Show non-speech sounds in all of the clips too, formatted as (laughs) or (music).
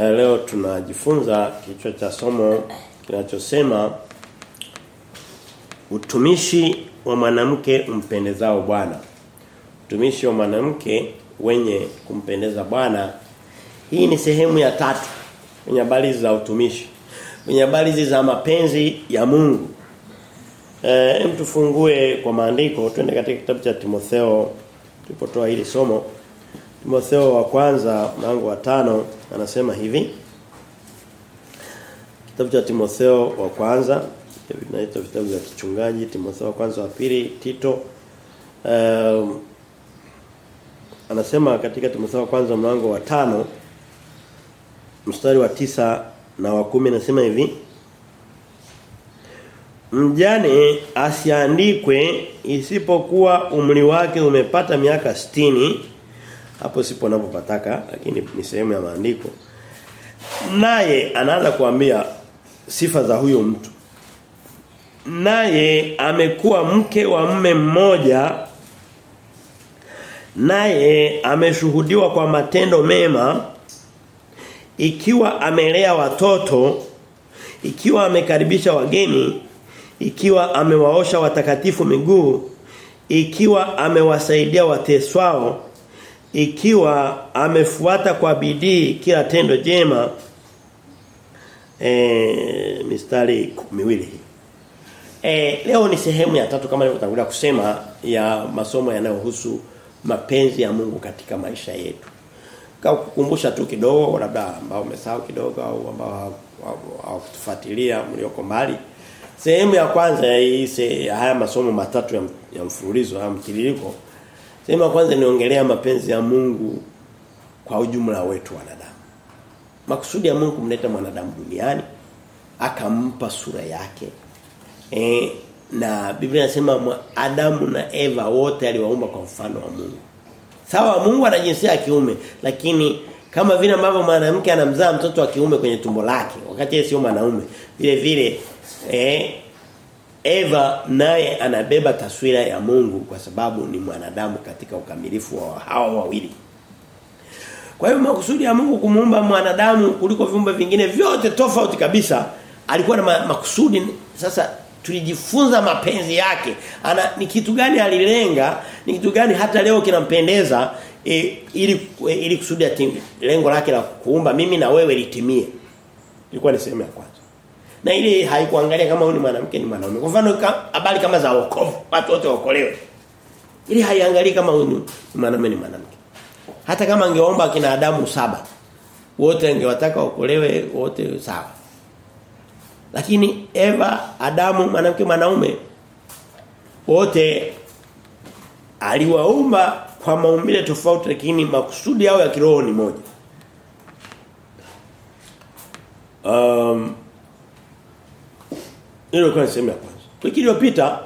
Eh, leo tunajifunza kichwa cha somo kinachosema utumishi wa mwanamke umpendezao Bwana. Utumishi wa mwanamke wenye kumpendeza Bwana. Hii ni sehemu ya tatu kwenye habari za utumishi. Kwenye habari za mapenzi ya Mungu. Eh, tufungue kwa maandiko twende katika kitabu cha Timotheo tulipotoa hili somo. Timotheo wa kwanza mlango wa tano anasema hivi. Kitabu cha Timotheo wa kwanza vinaitwa vitabu vya kichungaji Timotheo wa kwanza wa pili Tito um, anasema katika Timotheo wa kwanza mlango wa tano mstari wa tisa na wa kumi anasema hivi Mjane asiandikwe isipokuwa umri wake umepata miaka sitini hapo sipo napopataka lakini ni sehemu ya maandiko. Naye anaanza kuambia sifa za huyo mtu. Naye amekuwa mke wa mme mmoja. Naye ameshuhudiwa kwa matendo mema. Ikiwa amelea watoto ikiwa amekaribisha wageni ikiwa amewaosha watakatifu miguu ikiwa amewasaidia wateswao ikiwa amefuata kwa bidii kila tendo jema e, mistari miwili. E, leo ni sehemu ya tatu kama nilivyotangulia kusema ya masomo yanayohusu mapenzi ya Mungu katika maisha yetu. Kukumbusha tu kidogo labda ambao umesahau kidogo au ambao hawakutufuatilia mlioko mbali. Sehemu ya kwanza ya hii haya masomo matatu ya, ya mfululizo ya mtiririko Sema kwanza niongelea mapenzi ya Mungu kwa ujumla wetu wanadamu. Makusudi ya Mungu kumleta mwanadamu duniani akampa sura yake. E, na Biblia inasema Adamu na Eva wote aliwaumba kwa mfano wa Mungu. Sawa Mungu ana jinsia ya kiume lakini kama vile ambavyo mwanamke anamzaa mtoto wa kiume kwenye tumbo lake wakati yeye sio mwanaume vile vile eh Eva naye anabeba taswira ya Mungu kwa sababu ni mwanadamu katika ukamilifu wa hawa wawili. Kwa hiyo makusudi ya Mungu kumuumba mwanadamu kuliko viumbe vingine vyote tofauti kabisa alikuwa na makusudi sasa tulijifunza mapenzi yake. Ana ni kitu gani alilenga? Ni kitu gani hata leo kinampendeza e, ili e, ili kusudi lengo lake la kuumba mimi na wewe litimie. Ilikuwa ni sehemu ya kwanza. Na ile haikuangalia kama huyu ni mwanamke ni mwanaume. Kwa mfano habari kama za wokovu, watu wote waokolewe. ili haiangalii kama huyu ni mwanaume ni mwanamke. Hata kama angeomba kina Adamu saba, wote angewataka waokolewe wote sawa. Lakini Eva, Adamu, mwanamke mwanaume wote aliwaumba kwa maumbile tofauti lakini makusudi yao ya kiroho ni moja. Um, hilo ni sehemu ya kwanza. Wiki iliyopita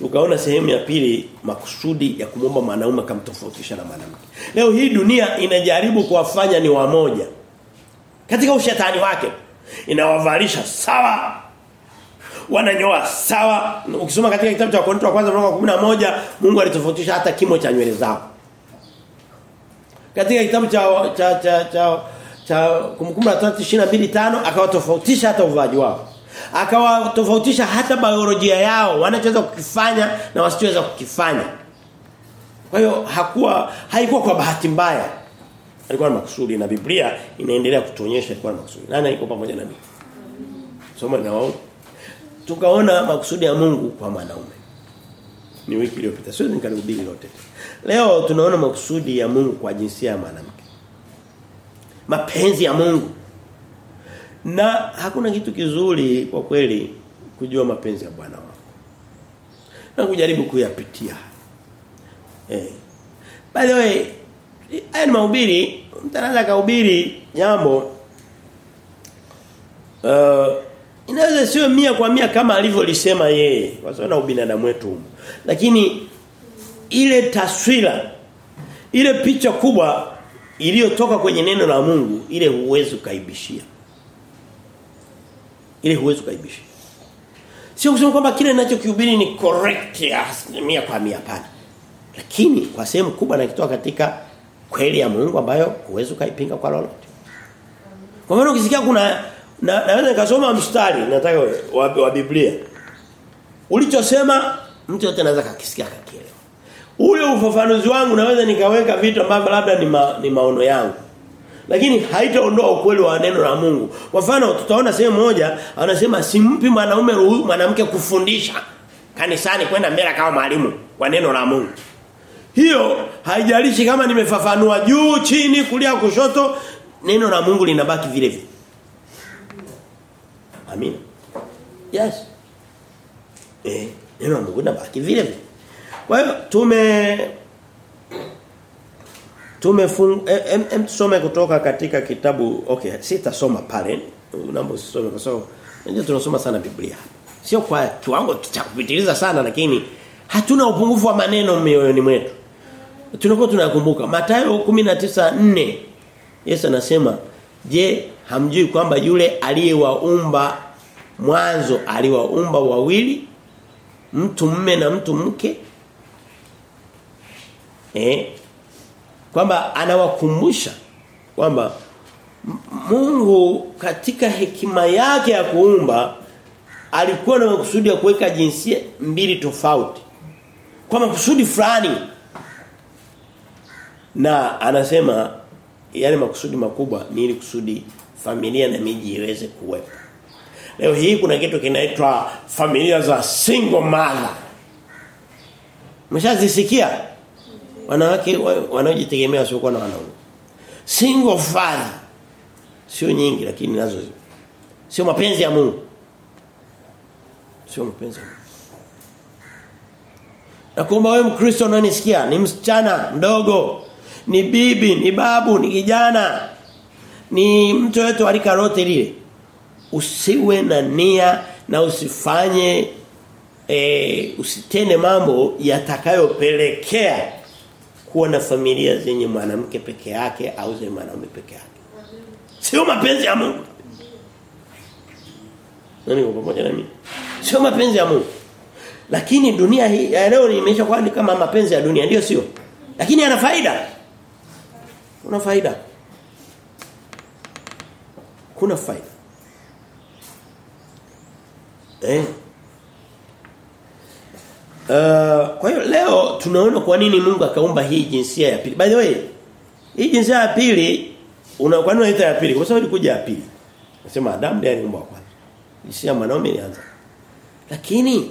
ukaona sehemu ya pili makusudi ya kumwomba mwanaume kamtofautisha na mwanamke. Leo hii dunia inajaribu kuwafanya ni wamoja. Katika ushetani wake inawavalisha sawa wananyoa sawa ukisoma katika kitabu cha Korinto wa kwanza mlango wa moja Mungu alitofautisha hata kimo cha nywele zao katika kitabu cha cha cha cha, cha kumkumbuka 22:5 akawatofautisha hata uvaji wao akawatofautisha hata biolojia yao wanachoweza kukifanya na wasichoweza kukifanya. Kwa hiyo hakuwa haikuwa kwa bahati mbaya. Alikuwa na makusudi na Biblia inaendelea kutuonyesha alikuwa na makusudi. Nani alikuwa pamoja na mimi? Soma na wao tukaona makusudi ya Mungu kwa mwanaume. Ni wiki iliyopita. Sio nikalihubiri lote. Leo tunaona makusudi ya Mungu kwa jinsia ya mwanamke. Mapenzi ya Mungu na hakuna kitu kizuri kwa kweli kujua mapenzi ya Bwana wako. Na kujaribu kuyapitia. Eh. By the way, haya ni mahubiri, mtu anaweza kuhubiri jambo uh, inaweza sio mia kwa mia kama alivyolisema yeye, kwa sababu na ubinadamu wetu. Lakini ile taswira ile picha kubwa iliyotoka kwenye neno la Mungu ile huwezi kuibishia ile huwezi kuibisha. Sio kusema kwamba kile ninachokihubiri ni correct asilimia kwa mia hapana. Lakini kwa sehemu kubwa nakitoa katika kweli ya Mungu ambayo huwezi kaipinga kwa lolote. Kwa maana ukisikia kuna na, naweza nikasoma mstari nataka wa, wa Biblia. Ulichosema mtu yote anaweza kakisikia kakielewa. Ule ufafanuzi wangu naweza nikaweka vitu ambavyo labda ni, ma, ni maono yangu. Lakini haitaondoa ukweli wa neno la Mungu. Kwa mfano tutaona sehemu moja anasema simpi mwanaume mwanamke kufundisha kanisani kwenda mbele kama mwalimu kwa neno la Mungu. Hiyo haijalishi kama nimefafanua juu, chini, kulia, kushoto, neno la Mungu linabaki vile vile. Amina. Yes. Eh, neno la Mungu linabaki vile vile. Kwa hiyo tume tumefung em, em tusome kutoka katika kitabu okay sitasoma pale naomba usisome kwa sababu ndio tunasoma sana Biblia. Sio kwa kiwango cha kupitiliza sana lakini hatuna upungufu wa maneno mioyoni mwetu. Tunakuwa tunakumbuka Mathayo 19:4 Yesu anasema je hamjui kwamba yule aliyewaumba mwanzo aliwaumba wawili mtu mme na mtu mke? Eh kwamba anawakumbusha kwamba Mungu katika hekima yake ya kuumba alikuwa na makusudi ya kuweka jinsia mbili tofauti. Kwa makusudi fulani. Na anasema yale makusudi makubwa ni ili kusudi familia na miji iweze kuwepo. Leo hii kuna kitu kinaitwa familia za single mother. Mshazisikia wanawake wanaojitegemea wasiokuwa na wanaume. Single father. Sio nyingi lakini nazo sio mapenzi ya Mungu. Sio mapenzi ya Mungu. Wewe Mkristo unanisikia ni msichana mdogo ni bibi ni babu ni kijana ni mtu yote alika lote lile. Usiwe na nia na usifanye e, usitende mambo yatakayopelekea kuwa na familia zenye mwanamke peke yake au zenye mwanaume peke yake. Sio mapenzi ya Mungu. Nani uko pamoja na mimi? Sio mapenzi ya Mungu. Lakini dunia hii ya leo imesha kwa ni kama mapenzi ya dunia ndio sio? Lakini yana faida. Kuna faida. Kuna faida. Eh Uh, kwa hiyo leo tunaona kwa nini Mungu akaumba hii jinsia ya pili. By the way, hii jinsia ya pili una kwa nini unaita ya pili? Kwa sababu ilikuja ya pili. Nasema Adam ndiye aliumba kwanza. Jinsia mwanaume ilianza. Lakini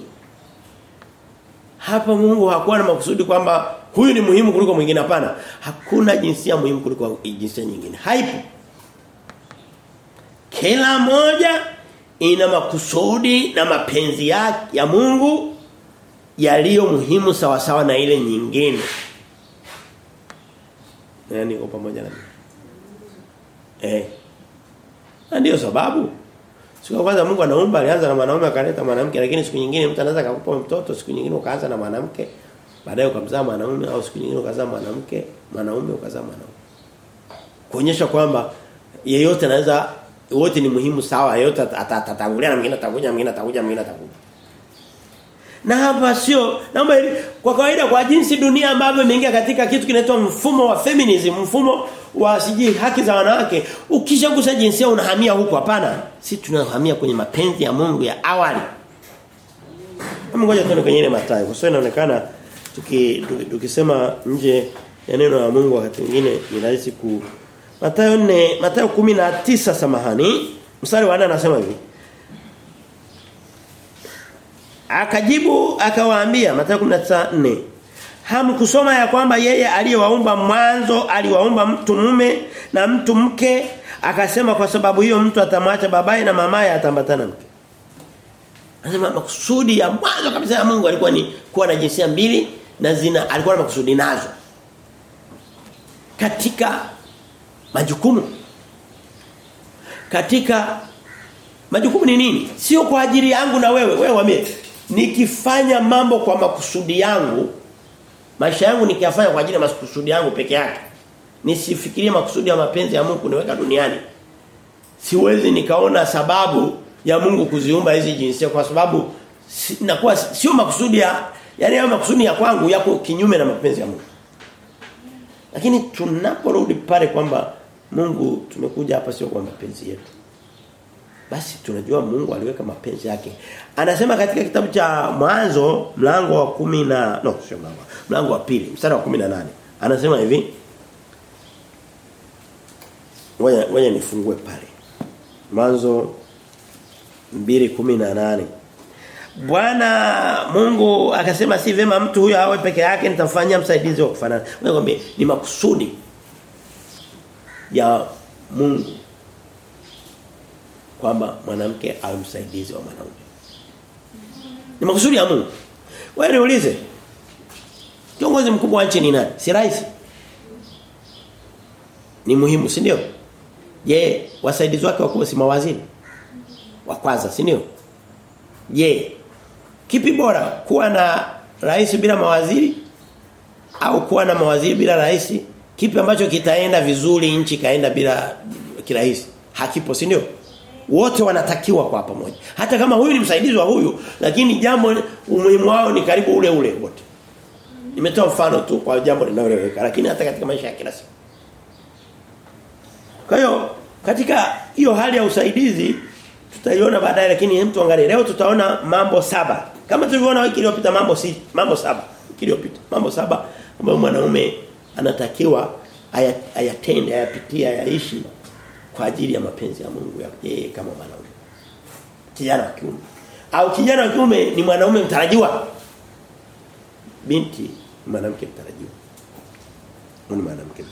hapa Mungu hakuwa na makusudi kwamba huyu ni muhimu kuliko mwingine hapana. Hakuna jinsia muhimu kuliko jinsia nyingine. Haipo. Kila moja ina makusudi na mapenzi ya, ya Mungu yaliyo muhimu sawa sawa na ile nyingine. Nani uko pamoja na mimi? Eh. Ndio sababu siku kwanza Mungu anaumba alianza na mwanaume akaleta mwanamke lakini siku nyingine mtu anaweza kukupa mtoto siku nyingine ukaanza na mwanamke baadaye ukamzaa mwanaume au siku nyingine ukazaa mwanamke mwanaume ukazaa mwanaume. Kuonyesha kwamba yeyote anaweza wote ni muhimu sawa yeyote atatangulia na mwingine atakuja mwingine atakuja mwingine atakuja. Na hapa sio naomba kwa kawaida kwa jinsi dunia ambavyo imeingia katika kitu kinaitwa mfumo wa feminism, mfumo wa siji haki za wanawake, ukishagusa jinsia unahamia huko hapana. Si tunahamia kwenye mapenzi ya Mungu ya awali. Hebu ngoja tuone kwenye ile Mathayo. Kwa sababu inaonekana tuki tukisema nje ya neno la Mungu wakati mwingine ni rahisi ku Mathayo 4 Mathayo 19 samahani mstari wa 4 anasema hivi Akajibu akawaambia Mathayo 19:4 Hamkusoma ya kwamba yeye aliyewaumba mwanzo aliwaumba mtu mume na mtu mke akasema kwa sababu hiyo mtu atamwacha babaye na mamaye atambatana mke. Anasema makusudi ya mwanzo kabisa ya Mungu alikuwa ni kuwa na jinsia mbili na zina alikuwa na makusudi nazo. Katika majukumu katika majukumu ni nini? Sio kwa ajili yangu na wewe. Wewe wambie nikifanya mambo kwa makusudi yangu maisha yangu nikiyafanya kwa ajili ya makusudi yangu peke yake nisifikirie makusudi ya mapenzi ya Mungu kuniweka duniani siwezi nikaona sababu ya Mungu kuziumba hizi jinsia kwa sababu si, nakuwa sio makusudi ya yani hayo makusudi ya kwangu yako kinyume na mapenzi ya Mungu lakini tunaporudi pale kwamba Mungu tumekuja hapa sio kwa mapenzi yetu. Basi tunajua Mungu aliweka mapenzi yake. Anasema katika kitabu cha Mwanzo mlango wa kumi na no sio mlango. Mlango wa pili mstari wa 18. Anasema hivi. Ngoja ngoja nifungue pale. Mwanzo 2:18. Bwana Mungu akasema si vema mtu huyo awe peke yake nitamfanyia msaidizi wa kufanana. Ngoja ni makusudi ya Mungu kwamba mwanamke awe msaidizi wa mwanaume. Ni makusudi ya Mungu. Wewe niulize. Kiongozi mkubwa wa nchi ni nani? Si rais. Ni muhimu, si ndio? Je, wasaidizi wake wakubwa si mawaziri? Wa kwanza, si ndio? Je, kipi bora kuwa na rais bila mawaziri au kuwa na mawaziri bila rais? Kipi ambacho kitaenda vizuri nchi kaenda bila kirahisi? Hakipo, si ndio? Wote wanatakiwa kwa pamoja. Hata kama huyu ni msaidizi wa huyu, lakini jambo umuhimu wao ni karibu ule ule wote. Nimetoa mfano tu kwa jambo linaloeleweka, lakini hata katika maisha ya kila siku. Kwa hiyo katika hiyo hali ya usaidizi tutaiona baadaye lakini hem tuangalie. Leo tutaona mambo saba. Kama tulivyoona wiki iliyopita mambo si mambo saba. Wiki iliyopita mambo saba ambayo mwanaume anatakiwa ayatende, ayapitie, ayaishi kwa ajili ya mapenzi ya Mungu ya yeye kama mwanaume. Kijana wa kiume. Au kijana wa kiume ni mwanaume mtarajiwa. Binti mwanamke mtarajiwa. Ni mwanamke.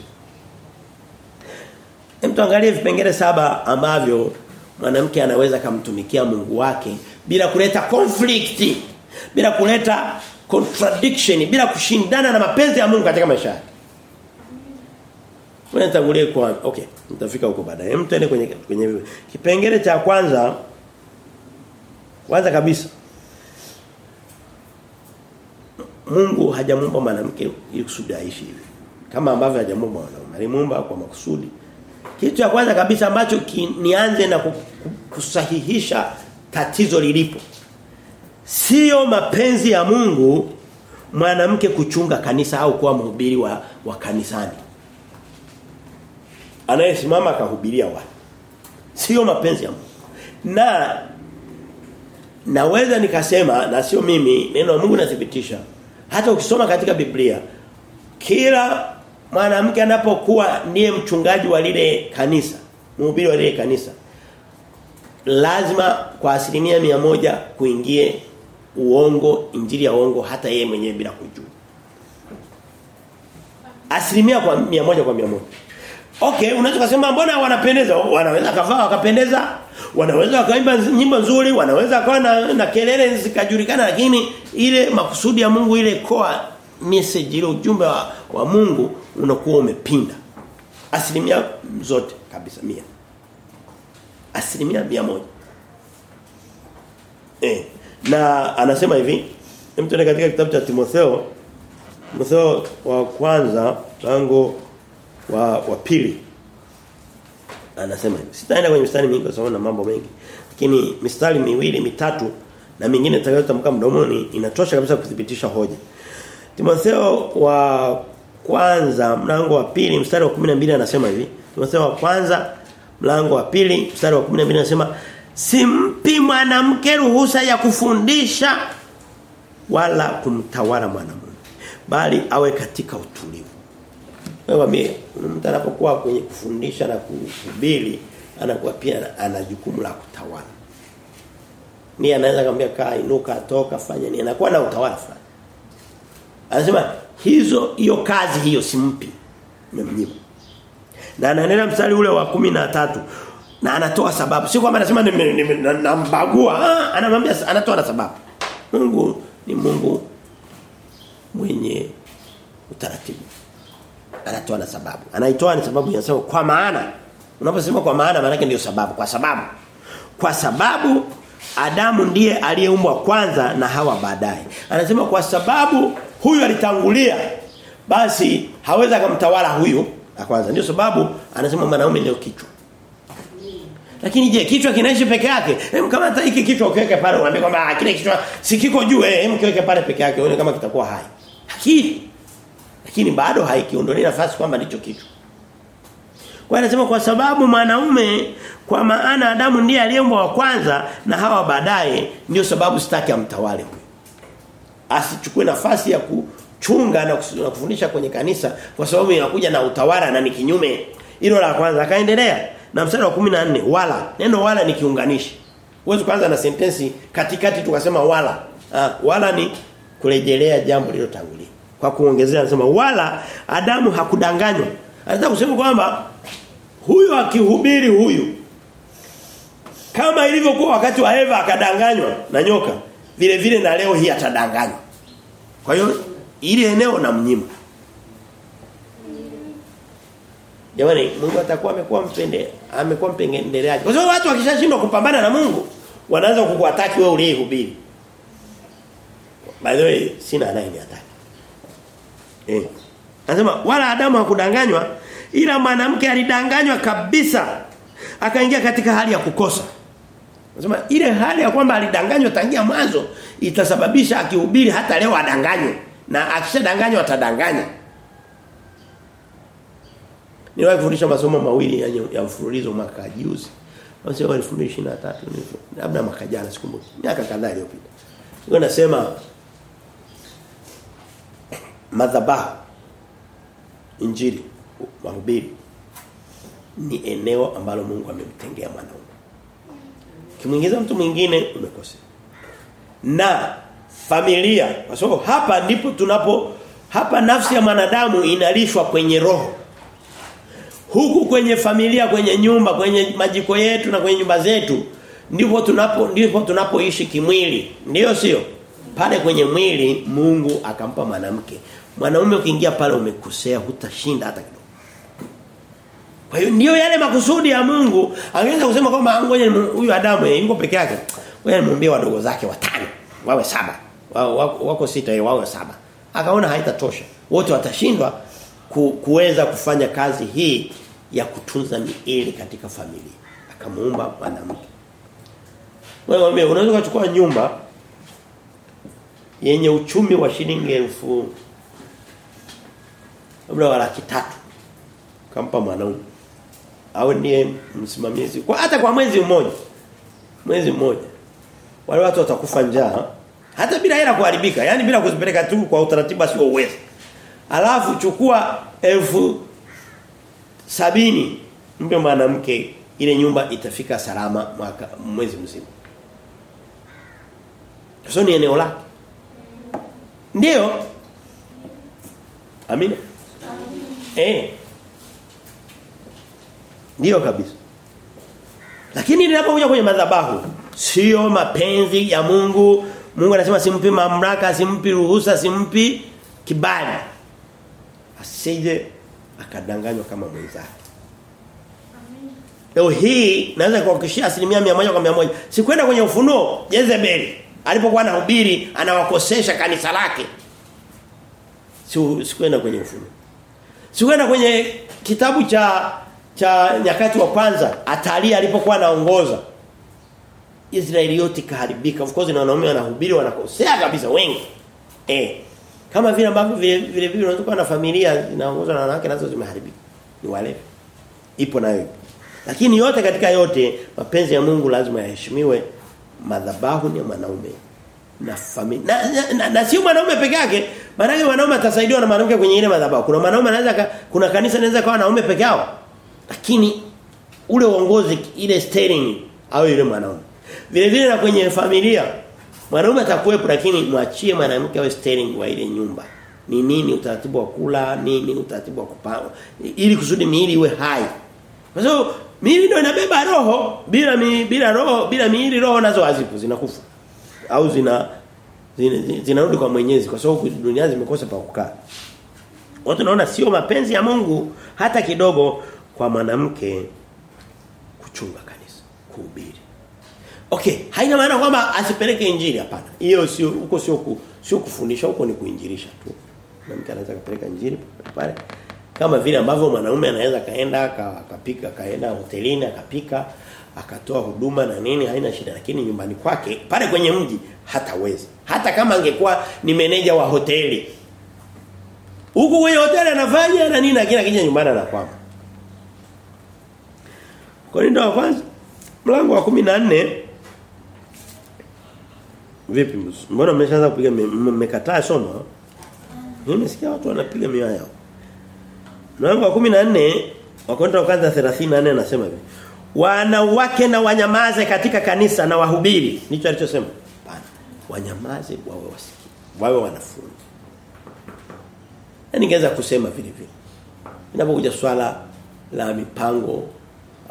Hem tuangalie vipengele saba ambavyo mwanamke anaweza kumtumikia Mungu wake bila kuleta conflict, bila kuleta contradiction, bila kushindana na mapenzi ya Mungu katika maisha yake. Wewe nitangulie kwa okay, nitafika huko baadaye. Hem tuende kwenye kwenye kipengele cha kwanza kwanza kabisa Mungu hajamuumba mwanamke ili kusudi aishi hivi. Kama ambavyo hajamuumba mwanaume. Alimuumba kwa makusudi. Kitu cha kwanza kabisa ambacho nianze na kusahihisha tatizo lilipo. Sio mapenzi ya Mungu mwanamke kuchunga kanisa au kuwa mhubiri wa, wa kanisani. Anayesimama akahubiria watu. Sio mapenzi ya Mungu. Na naweza nikasema na sio mimi neno la Mungu nathibitisha. Hata ukisoma katika Biblia kila mwanamke anapokuwa ndiye mchungaji wa lile kanisa, mhubiri wa lile kanisa lazima kwa asilimia mia moja kuingie uongo, injili ya uongo hata yeye mwenyewe bila kujua. Asilimia kwa mia moja kwa mia moja. Okay, unaweza kusema mbona wanapendeza? Wanaweza kavaa wakapendeza, wanaweza wakaimba nyimbo nzuri, wanaweza kawa na, na kelele zikajulikana lakini ile makusudi ya Mungu ile koa message ile ujumbe wa, wa Mungu unakuwa umepinda. Asilimia zote kabisa mia. Asilimia mia moja. Eh, na anasema hivi, hem katika kitabu cha Timotheo Timotheo wa kwanza mlango wa wa pili anasema hivi. Sitaenda kwenye mistari mingi kwa sababu na mambo mengi. Lakini mistari miwili mitatu na mingine nitakayotamka mdomoni inatosha kabisa kudhibitisha hoja. Timotheo wa kwanza mlango wa pili mstari wa 12 anasema hivi. Timotheo wa kwanza mlango wa pili mstari wa 12 anasema simpi mwanamke ruhusa ya kufundisha wala kumtawala mwanamume bali awe katika utulivu. Wewe mimi mtu anapokuwa kwenye kufundisha na kuhubiri anakuwa pia ana jukumu la kutawala. Ni anaweza kumwambia kaa inuka toka fanya nini anakuwa na utawala fulani. Anasema hizo hiyo kazi hiyo simpi. Nimemnyima. Na anaendelea mstari ule wa kumi na tatu na anatoa sababu. Sio kwamba anasema nambagua, anamwambia anatoa na sababu. Mungu ni Mungu mwenye utaratibu. Anatoa na sababu. Anaitoa ni sababu yanasema kwa maana. Unaposema kwa maana maana yake ndio sababu. Kwa sababu kwa sababu Adamu ndiye aliyeumbwa kwanza na Hawa baadaye. Anasema kwa sababu huyu alitangulia basi hawezi kumtawala huyu la kwanza. Ndio sababu anasema mwanaume ndio kichwa. Lakini je, kichwa kinaishi peke yake? Hem kama hata hiki kichwa ukiweke pale unaambia kwamba kile kichwa si kiko juu eh, hem kiweke pale peke yake uone kama kitakuwa hai. Lakini lakini bado haikiondolei nafasi kwamba ndicho kitu. Kwa anasema kwa sababu mwanaume kwa maana Adamu ndiye aliyeumbwa wa kwanza na hawa baadaye ndio sababu sitaki amtawale huyo. Asichukue nafasi ya kuchunga na kufundisha kwenye kanisa kwa sababu inakuja na utawala na ni kinyume. Hilo la kwanza akaendelea na mstari wa 14 wala neno wala ni kiunganishi. Uwezo kwanza na sentensi katikati tukasema wala. Ah, wala ni kurejelea jambo lililotangulia. Kwa kuongezea anasema wala Adamu hakudanganywa. Anataka kusema kwamba huyu akihubiri huyu kama ilivyokuwa wakati wa Eva akadanganywa na nyoka vile vile na leo hii atadanganywa. Kwa hiyo ile eneo na mnyima. Jamani Mungu atakuwa amekuwa mpende amekuwa mpendeleaji. Kwa sababu watu wakishashindwa kupambana na Mungu wanaanza kukuataki wewe uliyehubiri. By the way sina anaye ataki. Eh. Anasema wala Adamu hakudanganywa ila mwanamke alidanganywa kabisa. Akaingia katika hali ya kukosa. Anasema ile hali ya kwamba alidanganywa tangia mwanzo itasababisha akihubiri hata leo adanganywe na akishadanganywa atadanganya. Niliwahi kufundisha masomo mawili ya, ya mfululizo mwaka juzi. Wanasema 2023 labda mwaka jana sikumbuki. Miaka kadhaa iliyopita. Ndio nasema madhabahu injili mahubiri ni eneo ambalo Mungu amemtengea mwanaume. Kimuingiza mtu mwingine umekosea. Na familia kwa sababu hapa ndipo tunapo hapa nafsi ya mwanadamu inalishwa kwenye roho. Huku kwenye familia, kwenye nyumba, kwenye majiko yetu na kwenye nyumba zetu ndipo tunapo ndipo tunapoishi kimwili. Ndiyo sio? Pale kwenye mwili Mungu akampa mwanamke. Mwanaume ukiingia pale umekosea hutashinda hata kidogo. Kwa hiyo ndio yale makusudi ya Mungu. Angeweza kusema kwamba ngoja huyu Adamu yuko peke yake. Wewe nimwambie wadogo zake watano, wawe saba. Wako, wako sita yeye wawe saba. Akaona haitatosha. Wote watashindwa ku, kuweza kufanya kazi hii ya kutunza miili katika familia. Akamuumba mwanamke. Wewe unaweza kuchukua nyumba yenye uchumi wa shilingi elfu labda wa laki tatu. Kampa mwanaume. Au ndiye msimamizi. Kwa hata kwa mwezi mmoja. Mwezi mmoja. Wale watu watakufa njaa. Hata bila hela kuharibika. Yani bila kuzipeleka tu kwa utaratibu sio uwezo. Alafu chukua elfu sabini. Mpe mwanamke. Ile nyumba itafika salama mwaka mwezi mzima. Sio ni eneo lake ndio amina Eh. Ndio kabisa. Lakini inapokuja kwenye madhabahu sio mapenzi ya Mungu. Mungu anasema simpi mamlaka, simpi ruhusa, simpi kibali. Asije akadanganywa kama mwenzake. Leo hii naweza kuhakikishia asilimia mia moja kwa mia moja. Sikwenda kwenye ufunuo Jezebeli alipokuwa anahubiri anawakosesha kanisa lake. Sikwenda kwenye ufunuo. Sikwenda kwenye kitabu cha cha nyakati wa kwanza Atalia alipokuwa anaongoza. Israeli yote kaharibika. Of course na wanaume wanahubiri wanakosea kabisa wengi. Eh. Kama vile ambavyo vile vile vile unaweza na familia zinaongozwa na wanawake nazo zimeharibika. Ni wale. Ipo nayo. Lakini yote katika yote mapenzi ya Mungu lazima yaheshimiwe. Madhabahu ni ya mwanaume. Na familia na, na, na, na sio mwanaume peke yake maana mwanaume atasaidiwa na mwanamke kwenye ile madhabahu. Kuna mwanaume anaweza kuna kanisa linaweza kuwa wanaume peke yao lakini ule uongozi ile steering au yule mwanaume. Vile vile na kwenye familia mwanaume atakuwepo lakini mwachie mwanamke awe steering wa ile nyumba. Ni nini utaratibu wa kula nini utaratibu wa kupanga ili kusudi miili iwe hai. Kwa sababu miili ndio inabeba roho bila mi, bila roho bila miili roho nazo hazipo zinakufa au zina zinarudi zina kwa Mwenyezi kwa sababu dunia zimekosa pa kukaa. Watu naona sio mapenzi ya Mungu hata kidogo kwa mwanamke kuchunga kanisa, kuhubiri. Okay, haina maana kwamba asipeleke injili hapana. Hiyo sio huko sio sio kufundisha huko ni kuinjilisha tu. Mwanamke anaweza kupeleka injili pale kama vile ambavyo mwanaume anaweza kaenda akapika kaenda hotelini akapika akatoa huduma na nini haina shida. Lakini nyumbani kwake pale kwenye mji hatawezi. Hata kama angekuwa ni meneja wa hoteli. Huko kwenye hoteli anafanya na nini lakini akija nyumbani anakwama. Korinto wa kwanza mlango wa 14 Vipi mbona mmeshaanza kupiga mmekataa somo? Nimesikia watu wanapiga mioyo yao. Mlango wa 14 Wakorintho wa kwanza 34 anasema hivi. Wanawake na wanyamaze katika kanisa na wahubiri. Nicho alichosema. Bana. Wanyamaze wawe wasikie. Wawe wanafunzi. Na ningeweza kusema vile vile. Inapokuja swala la mipango.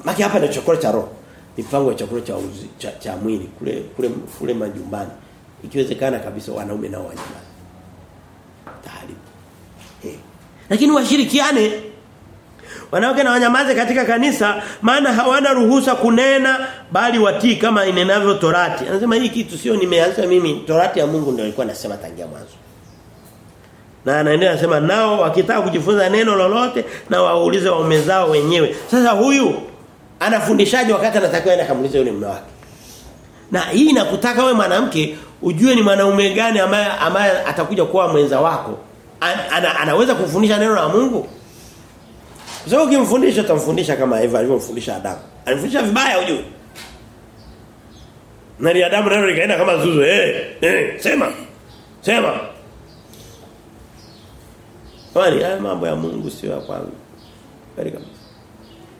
Maki hapa ndio chakula cha roho. Mipango ya chakula cha, uzi, cha cha mwili kule kule kule majumbani. Ikiwezekana kabisa wanaume nao wanyamaze. Taharibu. Eh. Lakini washirikiane Wanawake na wanyamaze katika kanisa maana hawana ruhusa kunena bali watii kama inenavyo Torati. Anasema hii kitu sio nimeanza mimi Torati ya Mungu ndio ilikuwa nasema tangia mwanzo. Na anaendelea anasema nao wakitaka kujifunza neno lolote na waulize waume zao wenyewe. Sasa huyu anafundishaje wakati anatakiwa aende kamulize yule mume wake. Na hii inakutaka wewe mwanamke ujue ni mwanaume gani ambaye ambaye atakuja kuwa mwenza wako. An, ana, anaweza kufundisha neno la Mungu? Sasa ukimfundisha utamfundisha kama Eva alivyomfundisha Adamu. Alifundisha vibaya ujue. Na ile Adamu nalo likaenda kama zuzu eh eh sema. Sema. Kwani haya mambo ya Mungu sio ya kwangu. Bali kabisa.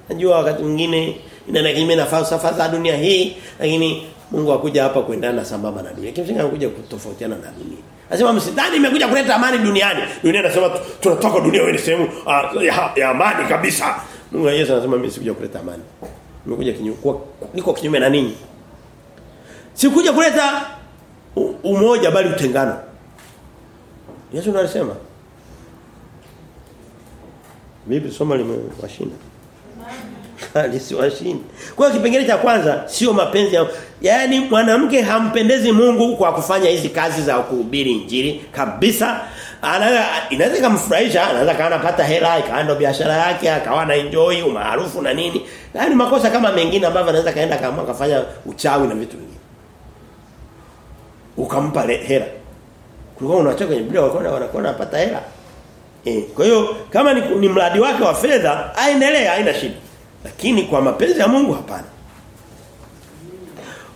Najua wakati mwingine inaenda kinyume na falsafa za dunia hii lakini Mungu akuja hapa kuendana sambamba na dunia. Kimsingi anakuja kutofautiana na dunia. Anasema msidhani imekuja kuleta amani duniani. Dunia inasema tunatoka dunia wewe ni sehemu uh, ya, ya amani kabisa. Mungu Yesu anasema mimi sikuja kuleta amani. Nimekuja kinyume niko kinyume na ninyi. Sikuja kuleta umoja bali utengano. Yesu anasema Mimi soma limewashinda. Alisiwashindi. Kwa kipengele cha kwanza sio mapenzi ya yaani mwanamke hampendezi Mungu kwa kufanya hizi kazi za kuhubiri injili kabisa. Anaweza inaweza kumfurahisha, anaweza kana pata hela, ikaanda biashara yake, akawa na enjoy umaarufu na nini. Yaani makosa kama mengine ambavyo anaweza kaenda kama akafanya uchawi na vitu vingine. Ukampa hela. Kulikuwa unachoka kwenye Biblia wakona wanakuwa wanapata hela. Eh, kwa hiyo kama ni, ni mradi wake wa fedha, aendelee haina shida. Lakini kwa mapenzi ya Mungu hapana.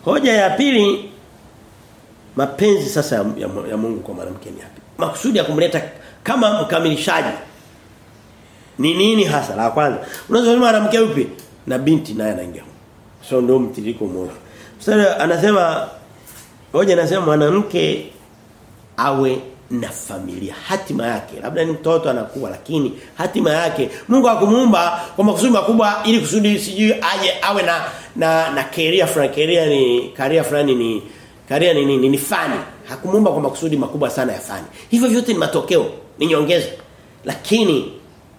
Hoja ya pili mapenzi sasa ya, ya, ya Mungu kwa mwanamke ni yapi? Makusudi ya kumleta kama mkamilishaji. Ni nini hasa? La kwanza. Unaweza kusema mwanamke yupi? Na binti naye anaingia. So ndio mtiriko mmoja. Sasa anasema hoja anasema mwanamke awe na familia. Hatima yake labda ni mtoto anakuwa lakini hatima yake Mungu akumuumba kwa makusudi makubwa ili kusudi sijui aje awe na na na career fulani. Career ni career fulani ni career ni ni, ni fani. Hakumuumba kwa makusudi makubwa sana ya fani. Hivyo vyote ni matokeo ni nyongeza. Lakini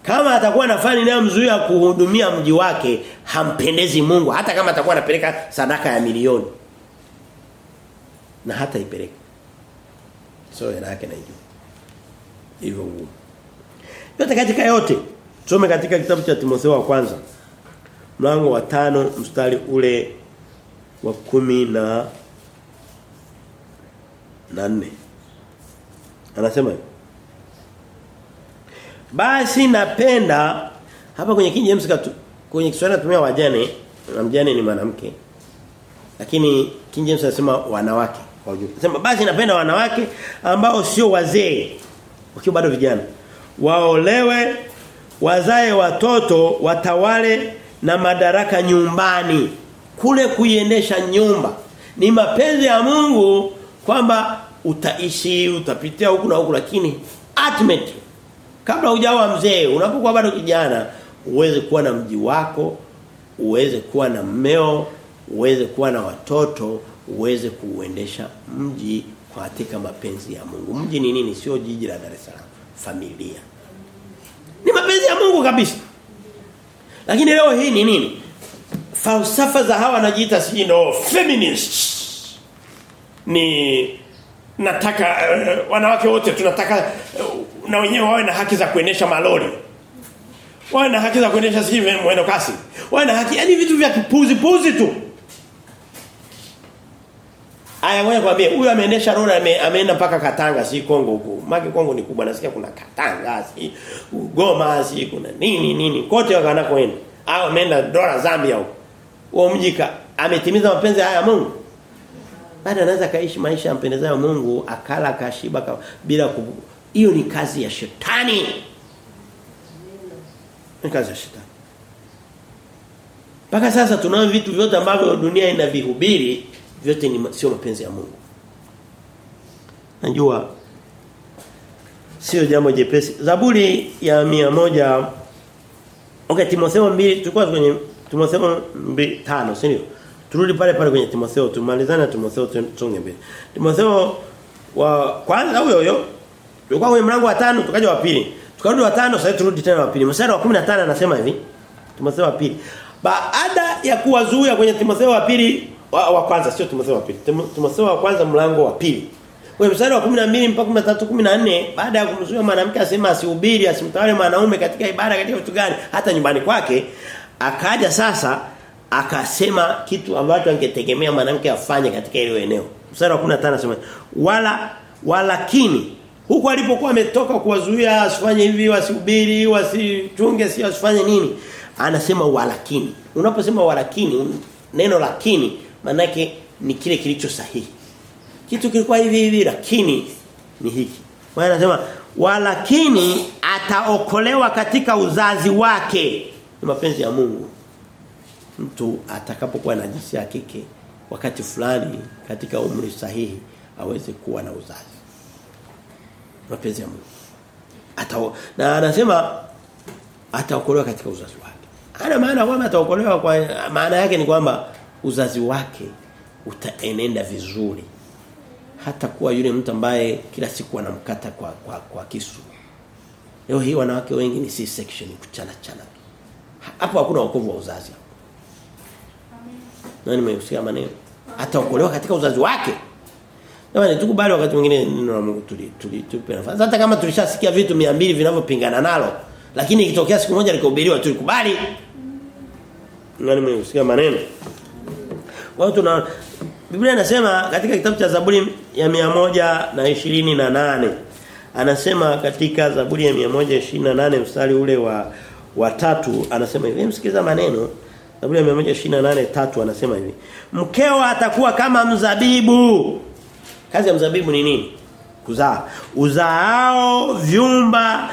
kama atakuwa na fani inayomzuia kuhudumia mji wake hampendezi Mungu. Hata kama atakuwa anapeleka sadaka ya milioni. Na hata ipeleka so hela yake naijua hivyo huo. yote katika yote tusome katika kitabu cha Timotheo wa kwanza mlango wa tano mstari ule wa kumi na na nne. Anasema basi napenda hapa kwenye King James katu, kwenye Kiswahili natumia wajane na mjane ni mwanamke lakini King James anasema wanawake kwa ujumla. Sema basi napenda wanawake ambao sio wazee wakiwa bado vijana. Waolewe, wazae watoto, watawale na madaraka nyumbani. Kule kuiendesha nyumba. Ni mapenzi ya Mungu kwamba utaishi, utapitia huku na huku lakini ultimately kabla hujawa mzee, unapokuwa bado kijana, uweze kuwa na mji wako, uweze kuwa na mmeo, uweze kuwa na watoto, uweze kuuendesha mji katika mapenzi ya Mungu. Mji ni nini? Sio jiji la Dar es Salaam, familia. Ni mapenzi ya Mungu kabisa. Lakini leo hii ni nini? Falsafa za hawa wanajiita si ndo feminist. Ni nataka uh, wanawake wote tunataka uh, na wenyewe wawe na haki za kuendesha malori. Wawe na haki za kuendesha sivyo mwendo kasi. Wawe na haki, yani vitu vya kipuzi puzi tu. Aya ngoja kwambie huyu ameendesha lori ame, ameenda mpaka Katanga si Kongo huko. Maki Kongo ni kubwa nasikia kuna Katanga si Goma si kuna nini nini kote wanakoenda. Au ameenda dola Zambia huko. huo mji ametimiza mapenzi haya ya Mungu bado anaweza kaishi maisha ampendezayo Mungu akala kashiba ka, bila hiyo ni kazi ya shetani ni kazi ya shetani Paka sasa tunao vitu vyote ambavyo dunia inavihubiri vyote ni sio mapenzi ya Mungu najua sio jambo jepesi Zaburi ya mia moja Okay Timotheo 2 tulikuwa kwenye Timotheo 5 si ndio Turudi pale pale kwenye Timotheo tumalizane na Timotheo tusonge mbele. Timotheo wa kwanza huyo huyo tulikuwa kwenye mlango wa 5 tukaja wa pili. Tukarudi wa 5 sasa turudi tena wa pili. Mstari wa 15 anasema hivi. Timotheo wa pili. Baada ya kuwazuia kwenye Timotheo wa pili wa, wa kwanza sio Timotheo wa pili. Timotheo wa kwanza mlango wa pili. Kwa mstari wa 12 mpaka 13 14 baada ya kumzuia mwanamke asema asihubiri asimtawale mwanaume katika ibada katika vitu gani hata nyumbani kwake akaja sasa akasema kitu ambacho angetegemea mwanamke afanye katika ile eneo. Mstari wa 15 anasema wala walakini huko alipokuwa ametoka kuwazuia asifanye hivi wasihubiri wasichunge si asifanye nini anasema walakini. Unaposema walakini neno lakini manake ni kile kilicho sahihi. Kitu kilikuwa hivi hivi lakini ni hiki. Kwa anasema walakini ataokolewa katika uzazi wake. Ni mapenzi ya Mungu mtu atakapokuwa na jinsi ya kike wakati fulani katika umri sahihi aweze kuwa na uzazi. Mapenzi ya Mungu. Ata na anasema ataokolewa katika uzazi wake. Ana maana kwamba ataokolewa kwa maana yake ni kwamba uzazi wake utaenenda vizuri. Hata kuwa yule mtu ambaye kila siku anamkata kwa kwa, kwa kisu. Leo hii wanawake wengi ni C-section kuchana chana. Hapo hakuna wokovu wa uzazi. Nani nimeusikia maneno? Ataokolewa katika uzazi wake. Jamani tukubali wakati mwingine neno la Mungu tuli tuli tupe nafasi. Hata kama tulishasikia vitu 200 vinavyopingana nalo, lakini ikitokea siku moja likahubiriwa tulikubali. Nani nimeusikia maneno? Wao tuna Biblia inasema katika kitabu cha Zaburi ya 128 anasema katika Zaburi ya 128 mstari ule wa wa tatu anasema hivi. Msikiza maneno. Zaburi ya 128 tatu anasema hivi. Mkeo atakuwa kama mzabibu. Kazi ya mzabibu ni nini? Kuzaa. Uzaao vyumba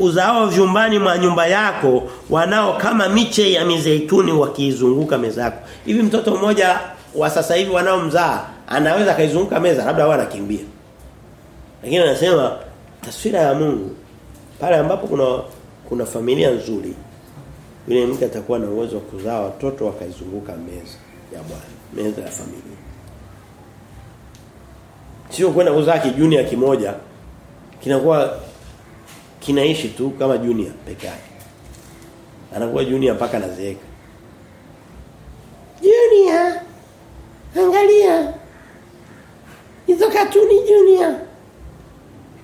uzaao vyumbani mwa nyumba yako wanao kama miche ya mizeituni wakiizunguka meza yako. Hivi mtoto mmoja wa sasa hivi wanaomzaa anaweza kaizunguka meza labda wao anakimbia. Lakini anasema taswira ya Mungu pale ambapo kuna kuna familia nzuri yule mke atakuwa na uwezo wa kuzaa watoto wakaizunguka meza ya Bwana meza ya familia. Sio kwenda kuzaa kijuni ya kimoja kinakuwa kinaishi tu kama junior peke yake. Anakuwa junior mpaka anazeeka. Junior angalia. Hizo katuni junior.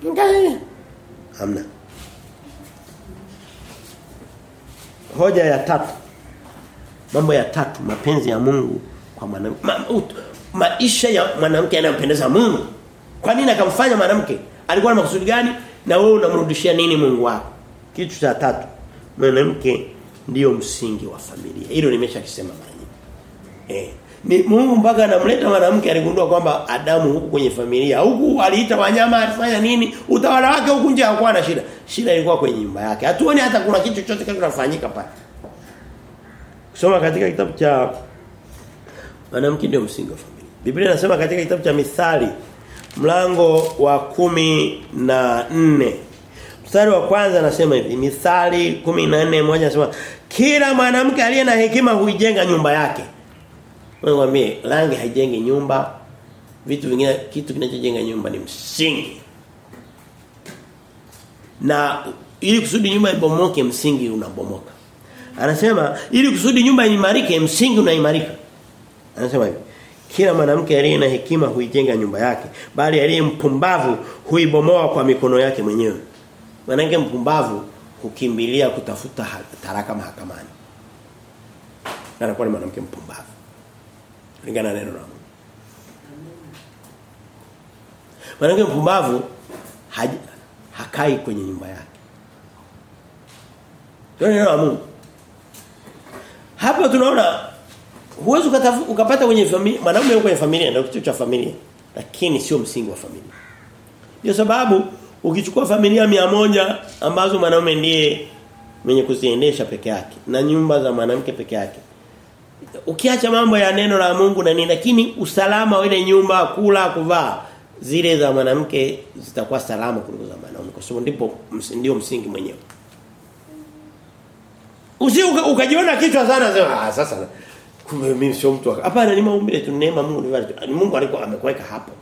Angalia. Hamna. Hoja ya tatu. Mambo ya tatu mapenzi ya Mungu kwa mwanamke. Ma, maisha ya mwanamke yanayompendeza Mungu. Kwa nini akamfanya mwanamke? Alikuwa na makusudi gani na wewe unamrudishia nini Mungu wako? Kitu cha tatu mwanamke ndio msingi wa familia. Hilo nimeshakisema mara nyingi. Eh ni Mungu mpaka anamleta mwanamke aligundua kwamba Adamu huku kwenye familia. Huku aliita wanyama alifanya nini? Utawala wake huku nje hakuwa na shida. Shida ilikuwa kwenye nyumba yake. Hatuoni hata kuna kitu chochote kinachofanyika pale. Kusoma katika kitabu cha mwanamke ndio msingi wa familia. Biblia inasema katika kitabu cha Mithali mlango wa kumi na nne Mstari wa kwanza anasema hivi Mithali 14 moja anasema kila mwanamke aliye na hekima huijenga nyumba yake Mwambie rangi haijengi nyumba. Vitu vingine kitu kinachojenga nyumba ni msingi. Na ili kusudi nyumba ibomoke msingi unabomoka. Anasema ili kusudi nyumba imarike msingi unaimarika. Anasema hivi. Kila mwanamke aliye na hekima huijenga nyumba yake, bali aliye mpumbavu huibomoa kwa mikono yake mwenyewe. Mwanamke mpumbavu hukimbilia kutafuta taraka mahakamani. Na anakuwa ni mwanamke mpumbavu kulingana na neno la Mungu. Mwanamke mpumbavu hakai kwenye nyumba yake. Neno la Mungu. Hapa tunaona huwezi ukapata kwenye familia mwanaume yuko kwenye familia ndio kitu cha familia lakini sio msingi wa familia. Ndio sababu ukichukua familia mia moja ambazo mwanaume ndiye mwenye kuziendesha peke yake na nyumba za mwanamke peke yake. Ukiacha mambo ya neno la Mungu na nini lakini usalama wa ile nyumba kula kuvaa zile za mwanamke zitakuwa salama kuliko za mwanaume kwa sababu ndipo ndio msingi mwenyewe. Usi ukajiona kichwa sana sema ah sasa mimi sio mtu hapana ni maumbile tu neema Mungu ni Mungu alikuwa amekuweka hapo.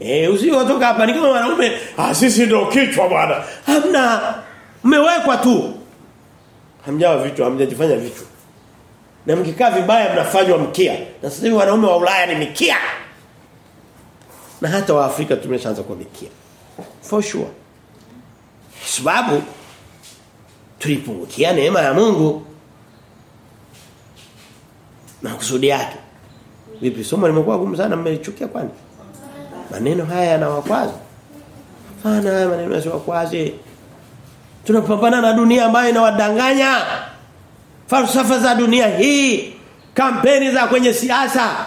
Eh usiyotoka hapa ni kama wanaume ah sisi ndio kichwa bwana. Hamna. Mmewekwa tu. Hamjawa vitu hamjajifanya vitu. Na mkikaa vibaya mnafanywa mkia. Na sasa hivi wanaume wa Ulaya ni mikia. Na hata wa Afrika tumeshaanza kuwa mikia. For sure. Sababu tulipungukia neema ya Mungu na kusudi yake. Vipi somo limekuwa gumu sana mmelichukia kwani? Maneno haya yanawakwaza. Hapana haya maneno yasiwakwaze. Tunapambana na dunia ambayo inawadanganya. Falsafa za dunia hii, kampeni za kwenye siasa.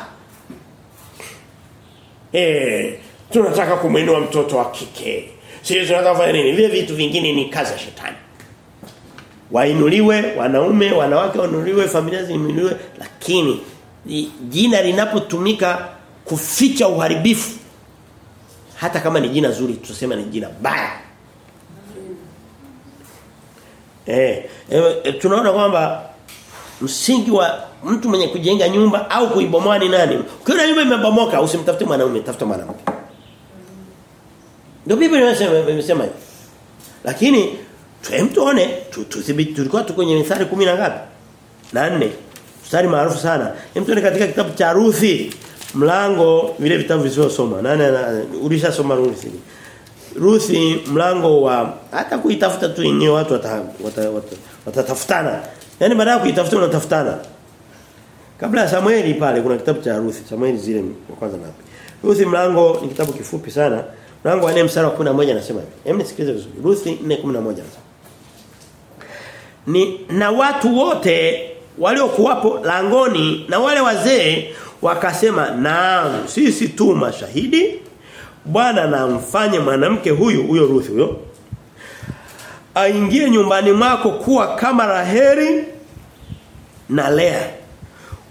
Eh, tunataka kumwinua mtoto wa kike. Sisi tunataka kufanya nini? Vile vitu vingine ni kazi ya shetani wainuliwe wanaume wanawake wainuliwe familia zinuliwe lakini jina linapotumika kuficha uharibifu hata kama ni jina zuri tuseme ni jina baya. Eh, eh tunaona kwamba msingi wa mtu mwenye kujenga nyumba au kuibomoa ni nani? Ukiona nyumba imebomoka usimtafute mwanaume tafuta mwanamke. Ndio Biblia inasema lakini Tuem tuone tuthibiti tulikuwa tuko kwenye mithali 10 na ngapi? Na 4. Mstari maarufu sana. Hem tuone katika kitabu cha Ruthi mlango vile vitabu visivyosoma. Nani ulishasoma Ruthi? Ruthi mlango wa hata kuitafuta tu yenyewe watu watatafutana. Wata, wata, yaani baada ya kuitafuta unatafutana. Kabla ya Samueli pale kuna kitabu cha Ruthi. Samueli zile wa kwanza na? Ruthi mlango ni kitabu kifupi sana. Mlango wa 4 mstari wa 11 anasema hivi. Hem nisikilize vizuri. Ruthi 4:11 anasema ni na watu wote waliokuwapo langoni na wale wazee wakasema naam sisi tu mashahidi Bwana na mfanye mwanamke huyu huyo Ruth huyo aingie nyumbani mwako kuwa kama Raheli na Lea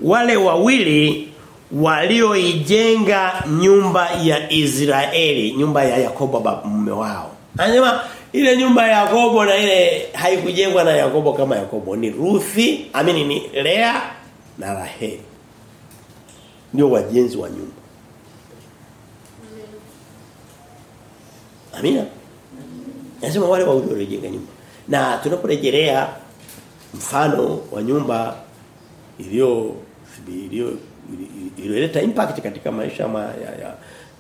wale wawili walioijenga nyumba ya Israeli nyumba ya Yakobo mume wao. Anasema ile nyumba ya Yakobo na ile haikujengwa na Yakobo kama Yakobo. Ni Ruthi amini ni Lea na Raheli. Ndio wajenzi wa nyumba. Amina? Nasema wale waliojenga nyumba. Na tunaporejelea mfano wa nyumba iliyo iliyo ileta impact katika maisha ma, ya ya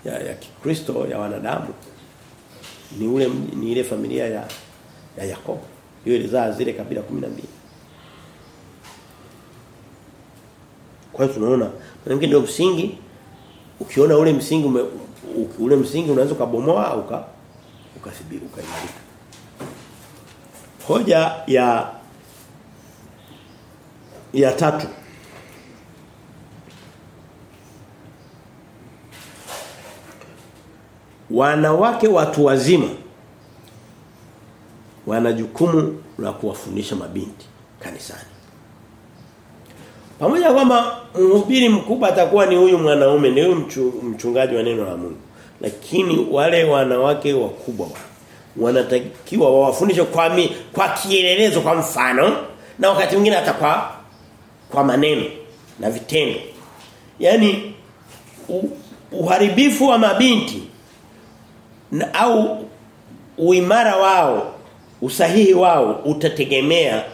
ya, ya Kikristo ya wanadamu ni ule ni ile familia ya ya Yakobo. Hiyo ilizaa zile kabila 12 kwa hiyo tunaona mwanamke ndio msingi. Ukiona ule msingi ume, ule msingi unaweza kubomoa au uka ukasibiri ukaimarika. Hoja ya ya tatu wanawake watu wazima wana jukumu la kuwafundisha mabinti kanisani. Pamoja kwamba mhubiri mkubwa atakuwa ni huyu mwanaume ni huyu mchu, mchungaji wa neno la Mungu. Lakini wale wanawake wakubwa wanatakiwa wawafundishe kwa mi, kwa kielelezo kwa mfano na wakati mwingine hata kwa kwa maneno na vitendo. Yaani uharibifu wa mabinti na au uimara wao usahihi wao utategemea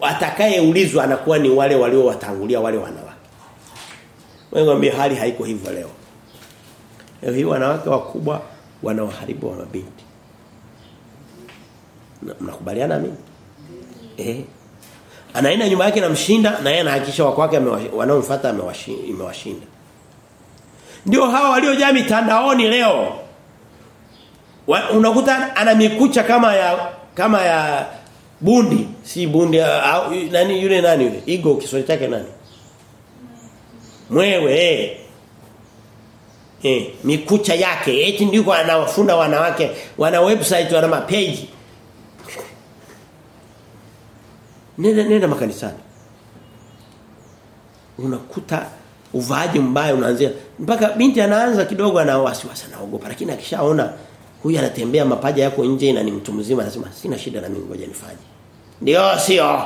atakayeulizwa anakuwa ni wale waliowatangulia wale wanawake. Wewe hali haiko hivyo leo. Leo hii wanawake wakubwa wanawaharibu wa mabinti. Mnakubaliana mimi? Eh. Anaenda nyumba yake namshinda na yeye anahakikisha wako wake wanaomfuata amewashinda. Ndio hawa waliojaa mitandaoni leo unakuta ana mikucha kama ya kama ya bundi. Si bundi au nani yule nani yule? Ego Kiswahili chake nani? Mwewe eh. Eh mikucha yake. Eti ndiko anawafunda wanawake. Wana website wana mapage (laughs) nenda nenda makanisani. Unakuta uvaaji mbaya unaanzia. Mpaka binti anaanza kidogo ana wasiwasi anaogopa. Lakini akishaona huyu anatembea mapaja yako nje na ni mtu mzima anasema sina shida na mimi ngoja nifanye. Ndio sio?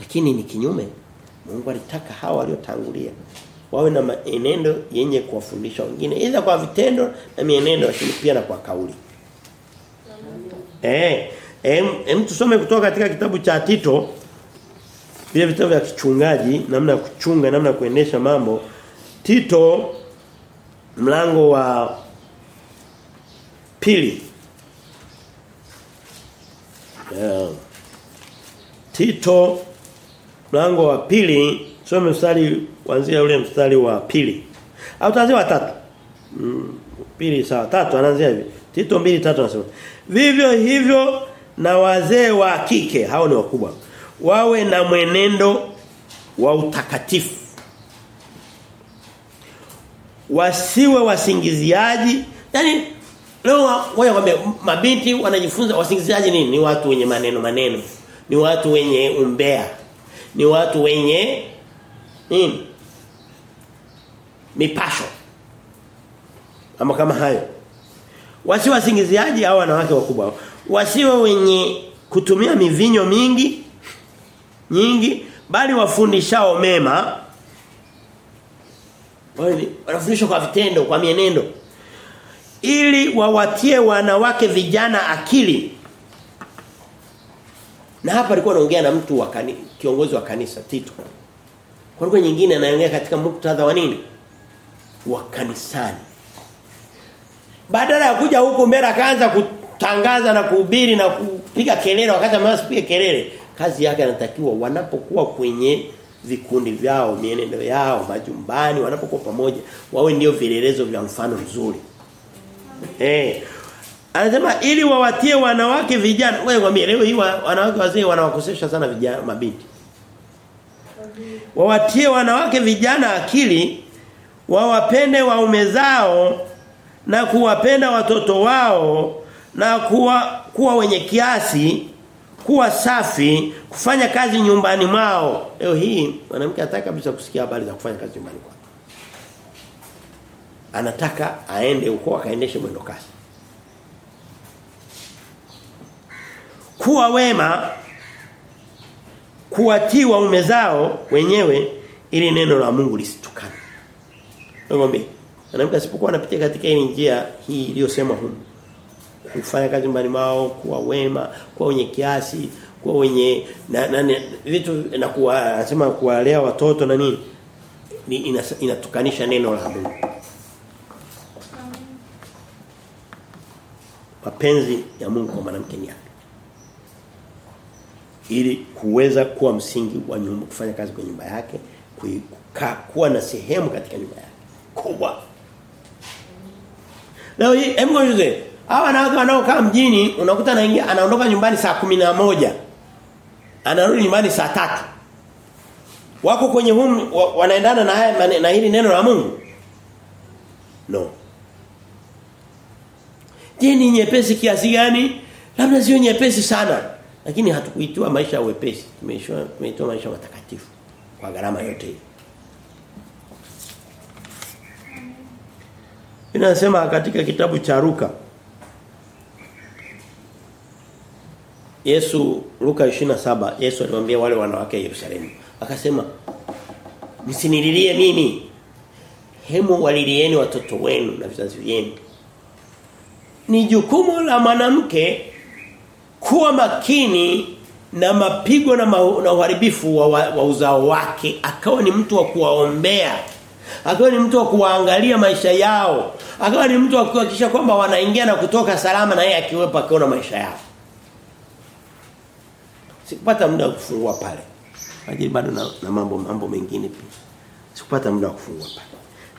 Lakini ni kinyume. Mungu alitaka hawa waliotangulia wawe na maenendo yenye kuwafundisha wengine ila kwa vitendo na mienendo lakini pia na kwa kauli. Eh em, em tusome kutoka katika kitabu cha Tito. Vile vitabu vya kichungaji namna ya kuchunga namna ya kuendesha mambo. Tito mlango wa pili. Yeah. Tito mlango wa pili. Some mstari kuanzia ule mstari wa pili. Au tuanze wa tatu? Mm, pili sawa. Tatu anaanzia hivi. Tito mbili tatu anasema vivyo hivyo na wazee wa kike hao ni wakubwa wawe na mwenendo wa utakatifu. Wasiwe wasingiziaji yani leo wao wame mabinti wanajifunza wasingiziaji nini? Ni watu wenye maneno maneno. Ni watu wenye umbea. Ni watu wenye nini? Mipasho. Ama kama hayo. Wasiwe wasingiziaji au wanawake wakubwa? Wasiwe wenye kutumia mivinyo mingi nyingi bali wafundishao mema. Wanafundishwa kwa vitendo kwa mienendo ili wawatie wanawake vijana akili. Na hapa alikuwa anaongea na mtu wa kiongozi wa kanisa Tito. Kwa lugha nyingine anaongea katika muktadha wa nini? Wa kanisani. Badala ya kuja huku mbele akaanza kutangaza na kuhubiri na kupiga kelele wakati amesipige kelele kazi yake anatakiwa wanapokuwa kwenye vikundi vyao mienendo yao majumbani wanapokuwa pamoja wawe ndio vielelezo vya mfano mzuri eh. Anasema ili wawatie wanawake vijana. Wewe ngwambie leo hii wanawake wazee wanawakosesha sana vijana mabinti. Wawatie wanawake vijana akili wawapende waume zao na kuwapenda watoto wao na kuwa kuwa wenye kiasi kuwa safi kufanya kazi nyumbani mwao. Leo hii mwanamke anataka kabisa kusikia habari za kufanya kazi nyumbani kwake anataka aende huko akaendeshe mwendo kasi. Kuwa wema kuwatii waume zao wenyewe ili neno la Mungu lisitukane. Ngombe mwanamke asipokuwa anapitia katika ile njia hii iliyosemwa huko kufanya kazi mbali mao, kuwa wema kuwa wenye kiasi kuwa wenye na, na, vitu na kuwa anasema kuwalea watoto na nini ni inatukanisha neno la Mungu mapenzi ya Mungu kwa mwanamke ni yapi? Ili kuweza kuwa msingi wa nyumba kufanya kazi kwa nyumba yake kukaa kuwa na sehemu katika nyumba yake kubwa. Leo hii hebu ngoje hawa wanawake wanaokaa mjini unakuta anaingia anaondoka nyumbani saa moja. Anarudi nyumbani saa tatu. Wako kwenye hum wa, wanaendana na haya na hili neno la Mungu? No Je ni nyepesi kiasi gani? Labda sio nyepesi sana. Lakini hatukuitiwa maisha ya wepesi. Tumeishwa tumeitoa maisha matakatifu kwa gharama yote hii. Inasema katika kitabu cha Luka Yesu Luka 27 Yesu alimwambia wale wanawake Yerusalemu akasema msinililie mimi hemu walilieni watoto wenu na vizazi vyenu ni jukumu la mwanamke kuwa makini na mapigo na, ma, na uharibifu wa, wa, wa uzao wake. Akawa ni mtu wa kuwaombea. Akawa ni mtu wa kuwaangalia maisha yao. Akawa ni mtu wa kuhakikisha kwamba wanaingia na kutoka salama na yeye akiwepo akiona maisha yao. Sikupata muda wa kufungua pale. Ajili bado na, na mambo mambo mengine pia. Sikupata muda wa kufungua pale.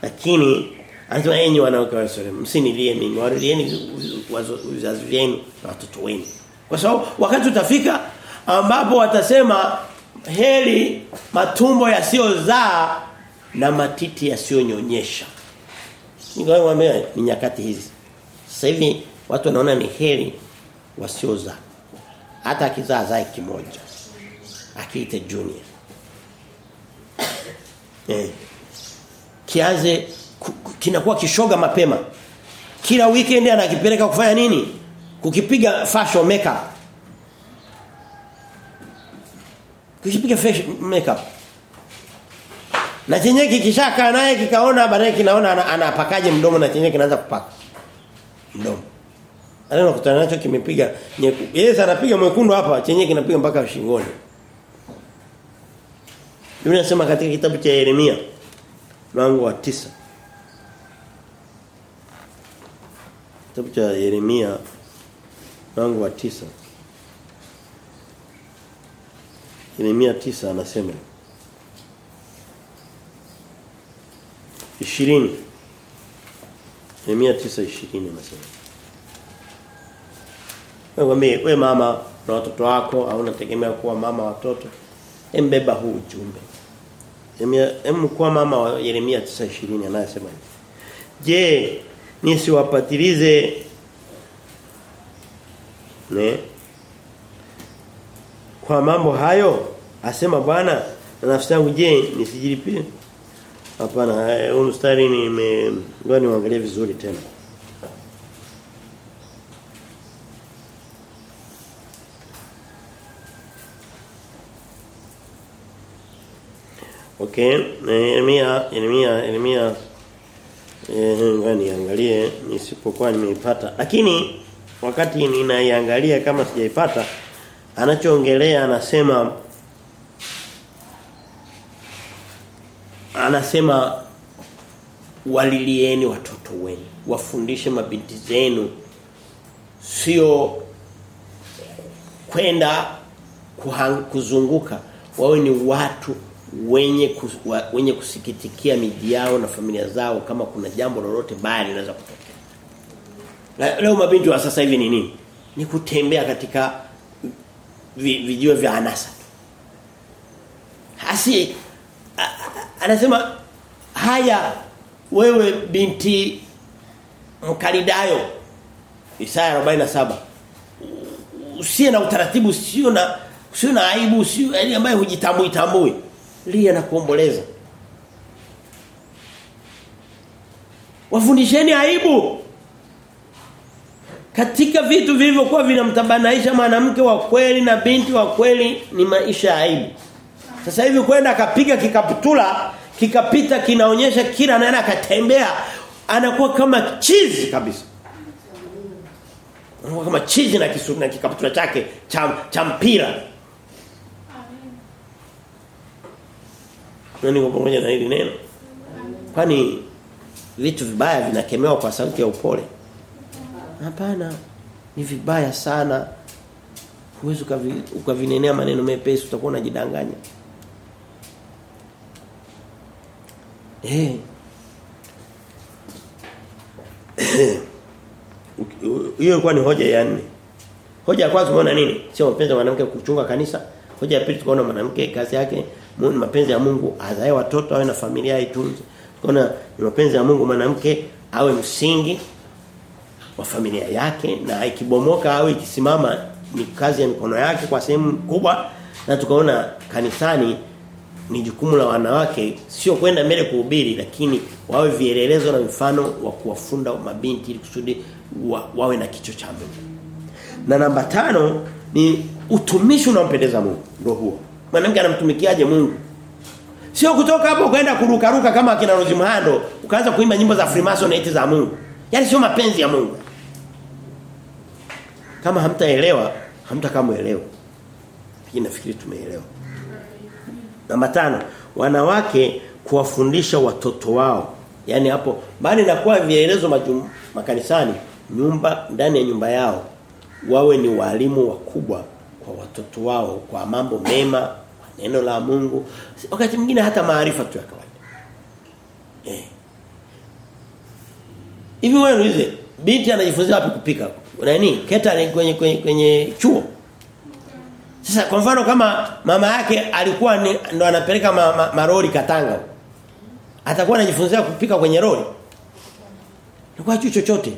Lakini Anasema enyi wanawake wa Yerusalemu msinilie mimi warudieni vizazi vyenu na watoto wenu. Kwa sababu wakati utafika ambapo watasema heri matumbo yasiyozaa na matiti yasiyonyonyesha. Ningewaambia ni nyakati hizi. Sasa hivi watu wanaona ni heri wasiozaa. Hata akizaa zae kimoja. Akiite junior. Eh. Kianze kinakuwa kishoga mapema. Kila weekend anakipeleka kufanya nini? Kukipiga fashion makeup. Kukipiga fashion makeup. Na chenye kikishaka naye kikaona baadaye kinaona anapakaje mdomo na chenye kinaanza kupaka. Mdomo. Alafu nakutana nacho kimepiga Yes anapiga mwekundu hapa chenye kinapiga mpaka shingoni. Biblia inasema katika kitabu cha Yeremia mlango wa tisa Kitabu cha Yeremia mlango wa tisa. Yeremia tisa anasema 20 Yeremia 9:20 anasema. Wewe we mama na watoto wako au unategemea kuwa mama watoto. Embeba huu ujumbe. Yeremia emkuwa mama wa Yeremia 9:20 anasema Je nisiwapatilize ne? Kwa mambo hayo asema bwana na nafsi yangu je nisijilipie? Hapana huu mstari nime ngoja niangalie vizuri tena. Okay, Yeremia Yeremia Yeremia eh niangalie nisipokuwa nimeipata. Lakini wakati ninaiangalia kama sijaipata anachoongelea anasema anasema walilieni watoto wenu, wafundishe mabinti zenu sio kwenda kuzunguka wawe ni watu wenye kus, wa, wenye kusikitikia miji yao na familia zao kama kuna jambo lolote baya linaweza kutokea. Leo mabinti wa sasa hivi ni nini? Ni kutembea katika vijio vya anasa. Hasi anasema haya wewe binti mkalidayo Isaya 47 usiye na utaratibu sio na sio na aibu sio yani ambaye hujitambui tambui lia na kuomboleza. Wafundisheni aibu. Katika vitu vilivyokuwa vinamtabanaisha mwanamke wa kweli na binti wa kweli ni maisha ya aibu. Sasa hivi kwenda akapiga kikaputula kikapita kinaonyesha kila anaenda akatembea anakuwa kama chizi kabisa. Anakuwa kama chizi na kisu na kikaputula chake cha cha mpira. Na niko pamoja na hili neno. Kwani vitu vibaya vinakemewa kwa sauti ya upole? Hapana. Ni vibaya sana. Huwezi ukavinenea maneno mepesi utakuwa unajidanganya. Eh. (coughs) Hiyo ilikuwa ni hoja ya nne. Hoja ya kwanza umeona nini? Sio mpenzi mwanamke kuchunga kanisa. Hoja ya pili tukaona mwanamke kazi yake Mungu mapenzi ya Mungu azae watoto awe na familia itunze. Tukaona ni mapenzi ya Mungu mwanamke awe msingi wa familia yake na ikibomoka au ikisimama ni kazi ya mikono yake kwa sehemu kubwa na tukaona kanisani ni jukumu la wanawake sio kwenda mbele kuhubiri lakini wawe vielelezo na mfano wa kuwafunda mabinti ili kusudi wa, wawe na kicho cha Mungu. Na namba tano ni utumishi unaompendeza Mungu ndio huo. Mwanamke anamtumikiaje Mungu? Sio kutoka hapo kwenda kurukaruka kama akina Rose Mhando ukaanza kuimba nyimbo za Freemason eti za Mungu. yani sio mapenzi ya Mungu. Kama hamtaelewa, hamtakamuelewa. Lakini nafikiri tumeelewa. Namba tano, wanawake kuwafundisha watoto wao. yani hapo bali na kuwa vielelezo majum, makanisani, nyumba ndani ya nyumba yao wawe ni walimu wakubwa kwa watoto wao kwa mambo mema, neno la Mungu, wakati mwingine hata maarifa tu ya kawaida. Eh. Hivi wewe niulize, binti anajifunza wapi kupika? Nani? Keta kwenye kwenye, kwenye chuo. Sasa kwa mfano kama mama yake alikuwa ni, ndo anapeleka ma, ma, Katanga. Atakuwa anajifunzia kupika kwenye roli. Alikuwa chuo chochote.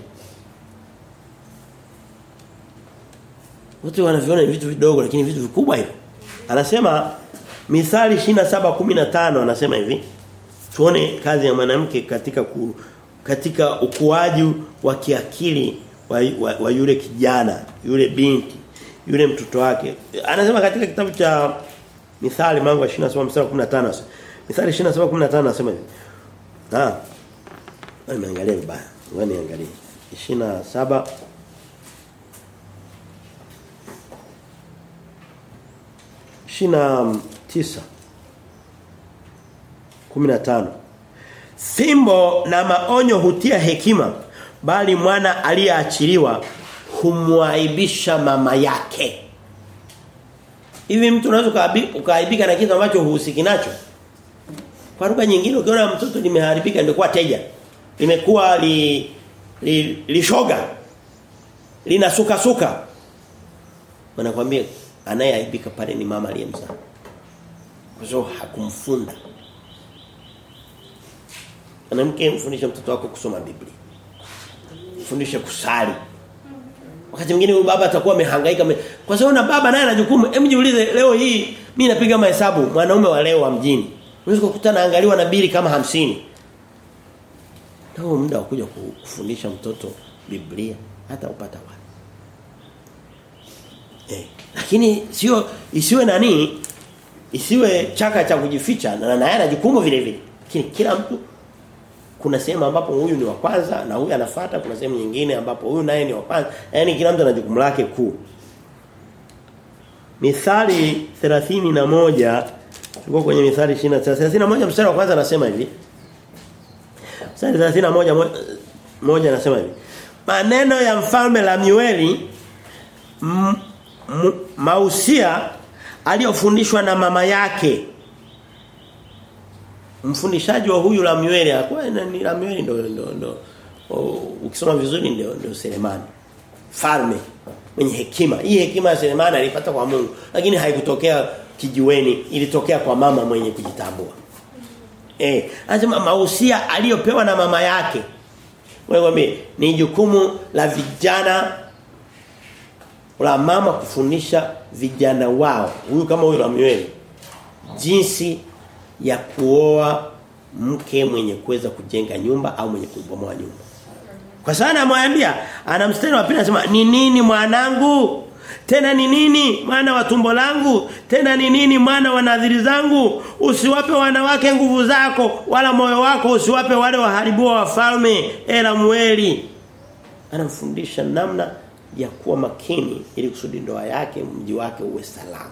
Watu wanaviona ni vitu vidogo lakini vitu vikubwa hivyo. Anasema Mithali 27:15 anasema hivi. Tuone kazi ya mwanamke katika ku, katika ukuaji wa kiakili wa, wa, wa yule kijana, yule binti, yule mtoto wake. Anasema katika kitabu cha Mithali mlango wa 27 mstari 15. Mithali 27:15 anasema hivi. Ah. Nimeangalia vibaya. Ngoja niangalie. 27 Shina tisa 15 Fimbo na maonyo hutia hekima bali mwana aliyeachiliwa humwaibisha mama yake. Hivi mtu unaweza ukaaibika na kitu ambacho huhusiki nacho? Kwa lugha nyingine ukiona mtoto limeharibika limekuwa teja. Limekuwa li, li, lishoga. Linasuka suka. Wanakuambia anayeaibika pale ni mama aliyemzaa. Kwa sababu. Mwanamke mfundisha mtoto wako kusoma Biblia. Mfundishe kusali. Wakati mwingine huyu baba atakuwa amehangaika me... kwa sababu na baba naye ana jukumu. Hebu jiulize leo hii mimi napiga mahesabu mwanaume wa leo wa mjini. Unaweza kukutana angaliwa na bili kama hamsini Na huo muda wa kuja kufundisha mtoto Biblia hata upata wapi? Eh, lakini sio isiwe nani isiwe chaka cha kujificha na naye ana jukumu vile vile. Lakini kila mtu kuna sehemu ambapo huyu ni wa kwanza na huyu anafuata kuna sehemu nyingine ambapo huyu naye ni wa kwanza. Yaani kila mtu ana jukumu lake kuu. Mithali 31 tuko kwenye Mithali 29 31 mstari wa kwanza anasema hivi. Mstari 31 moja anasema hivi. Maneno ya mfalme la Miweli mausia aliyofundishwa na mama yake. Mfundishaji wa huyu Lamueli alikuwa ni Lamueli ndo ndo ndo ukisoma vizuri ndio ndio Selemani falme mwenye hekima. Hii hekima ya Selemani alipata kwa Mungu lakini haikutokea kijiweni ilitokea kwa mama mwenye kujitambua. Eh anasema mausia aliyopewa na mama yake. Wewe ni jukumu la vijana la mama kufundisha vijana wao huyu kama huyu Lamueli jinsi ya kuoa mke mwenye kuweza kujenga nyumba au mwenye kubomoa nyumba. Kwa sana anamwambia ana mstari wa pili anasema ni nini mwanangu? Tena ni nini mwana wa tumbo langu? Tena ni nini mwana wa nadhiri zangu? Usiwape wanawake nguvu zako wala moyo wako usiwape wale waharibu wa wafalme ela mweli. Anamfundisha namna ya kuwa makini ili kusudi ndoa yake mji wake uwe salama.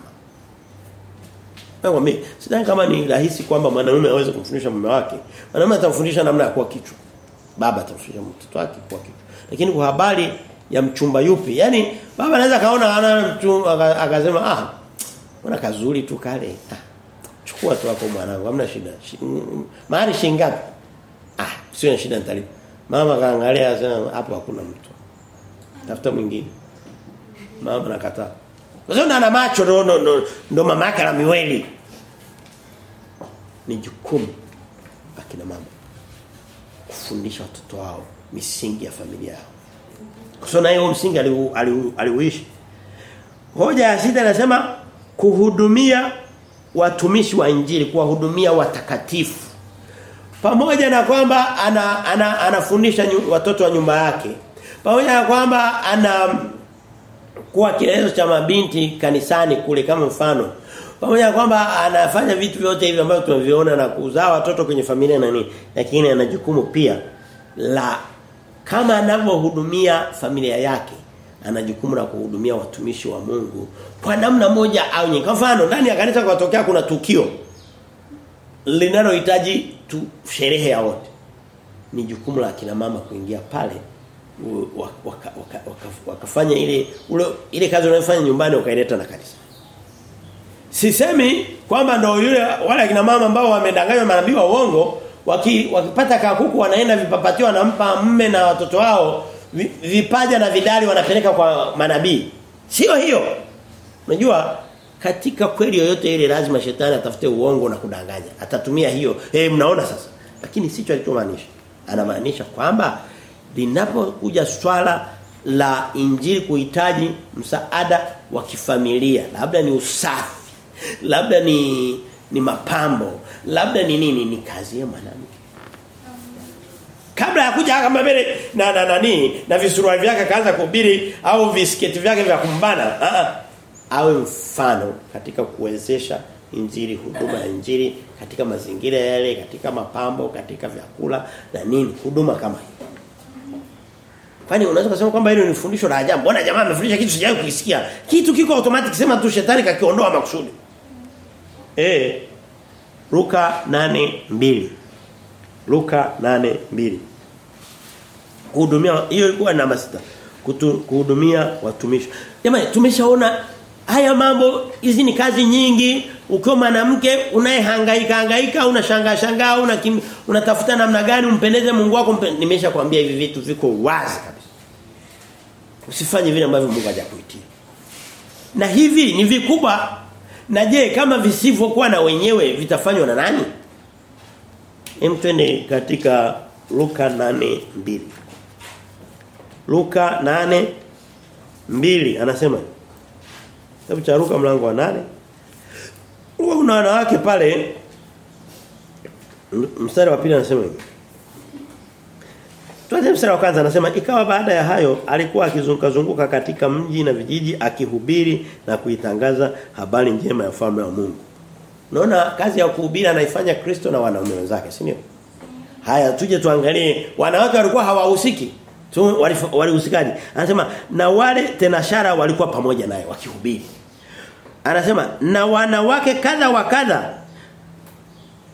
Kwa mimi sidhani kama ni rahisi kwamba mwanamume aweze kumfundisha mume wake. Mwanamume atamfundisha namna ya kuwa kichwa. Baba atamfundisha mtoto wake kuwa kichwa. Lakini kwa habari ya mchumba yupi? Yaani baba anaweza kaona ana mchumba akasema ah mbona kazuri tu kale. Ah chukua tu hapo mwanangu hamna shida. Mahari shilingi ngapi? Ah sio shida nitalipa. Mama kaangalia sana hapo hakuna mtu. Tafuta mwingine. Mama nakataa. Kwa sababu ana macho ndo ndo, ndo, ndo mama yake ana miweli. Ni jukumu akina mama kufundisha watoto wao misingi ya familia yao. Kwa sababu naye msingi aliuishi. ali, Hoja ya sita anasema kuhudumia watumishi wa injili, kuwahudumia watakatifu. Pamoja na kwamba ana, ana, anafundisha watoto wa nyumba yake. Pamoja na kwamba ana kuwa kielezo cha mabinti kanisani kule kama mfano. Pamoja na kwamba anafanya vitu vyote hivi ambavyo tunaviona na kuzaa watoto kwenye familia na nini lakini ana jukumu pia la kama anavyohudumia familia yake ana jukumu la kuhudumia watumishi wa Mungu kwa namna moja au nyingine. Kwa mfano ndani ya kanisa kutokea kuna tukio linalohitaji tu sherehe ya wote. Ni jukumu la kina mama kuingia pale waka, waka, waka, wakafanya ile ule, ile kazi unayofanya nyumbani ukaileta na kanisa. Sisemi kwamba ndio yule wale akina mama ambao wamedanganywa manabii wa uongo waki, wakipata kakuku wanaenda vipapatio nampa mme na watoto wao vipaja na vidali wanapeleka kwa manabii. Sio hiyo. Unajua katika kweli yoyote ile lazima shetani atafute uongo na kudanganya. Atatumia hiyo. Eh hey, mnaona sasa. Lakini sicho alichomaanisha. Anamaanisha kwamba linapokuja swala la injili kuhitaji msaada wa kifamilia, labda ni usafi, labda ni ni mapambo, labda ni nini ni kazi ya mwanamke. Kabla ya kuja kama mbele na na nani na visuruali vyake kaanza kuhubiri au visketi vyake vya kumbana, a a awe mfano katika kuwezesha injili huduma ya injili katika mazingira yale katika mapambo katika vyakula na nini huduma kama hiyo Kwani unaweza kusema kwamba hilo ni fundisho la ajabu. Mbona jamaa amefundisha kitu sijawahi kusikia. Kitu kiko automatic sema tu shetani kakiondoa makusudi. Eh. Luka 8:2. Luka 8:2. Kuhudumia hiyo ilikuwa namba 6. Kuhudumia watumishi. Jamani tumeshaona haya mambo hizi ni kazi nyingi. Ukiwa mwanamke unayehangaika hangaika unashangaa shangaa una unatafuta namna gani umpendeze Mungu wako nimeshakwambia hivi vitu viko wazi kabisa. Usifanye vile ambavyo Mungu hajakuitia na hivi ni vikubwa. Na je kama visivyokuwa na wenyewe vitafanywa na nani? Hem twende katika Luka 8:2 Luka 8:2 anasema Kitabu cha Luka mlango wa nane Huwa kuna wanawake pale mstari wa pili anasema hivi. Tuanze mstari wa kwanza anasema ikawa baada ya hayo alikuwa akizunguka zunguka katika mji na vijiji akihubiri na kuitangaza habari njema ya ufalme wa Mungu. Unaona kazi ya kuhubiri anaifanya Kristo na wanaume wenzake, si ndio? Haya tuje tuangalie wanawake walikuwa hawahusiki. Tu walihusikaje? Anasema na wale tenashara walikuwa pamoja naye wakihubiri. Anasema na wanawake kadha wa kadha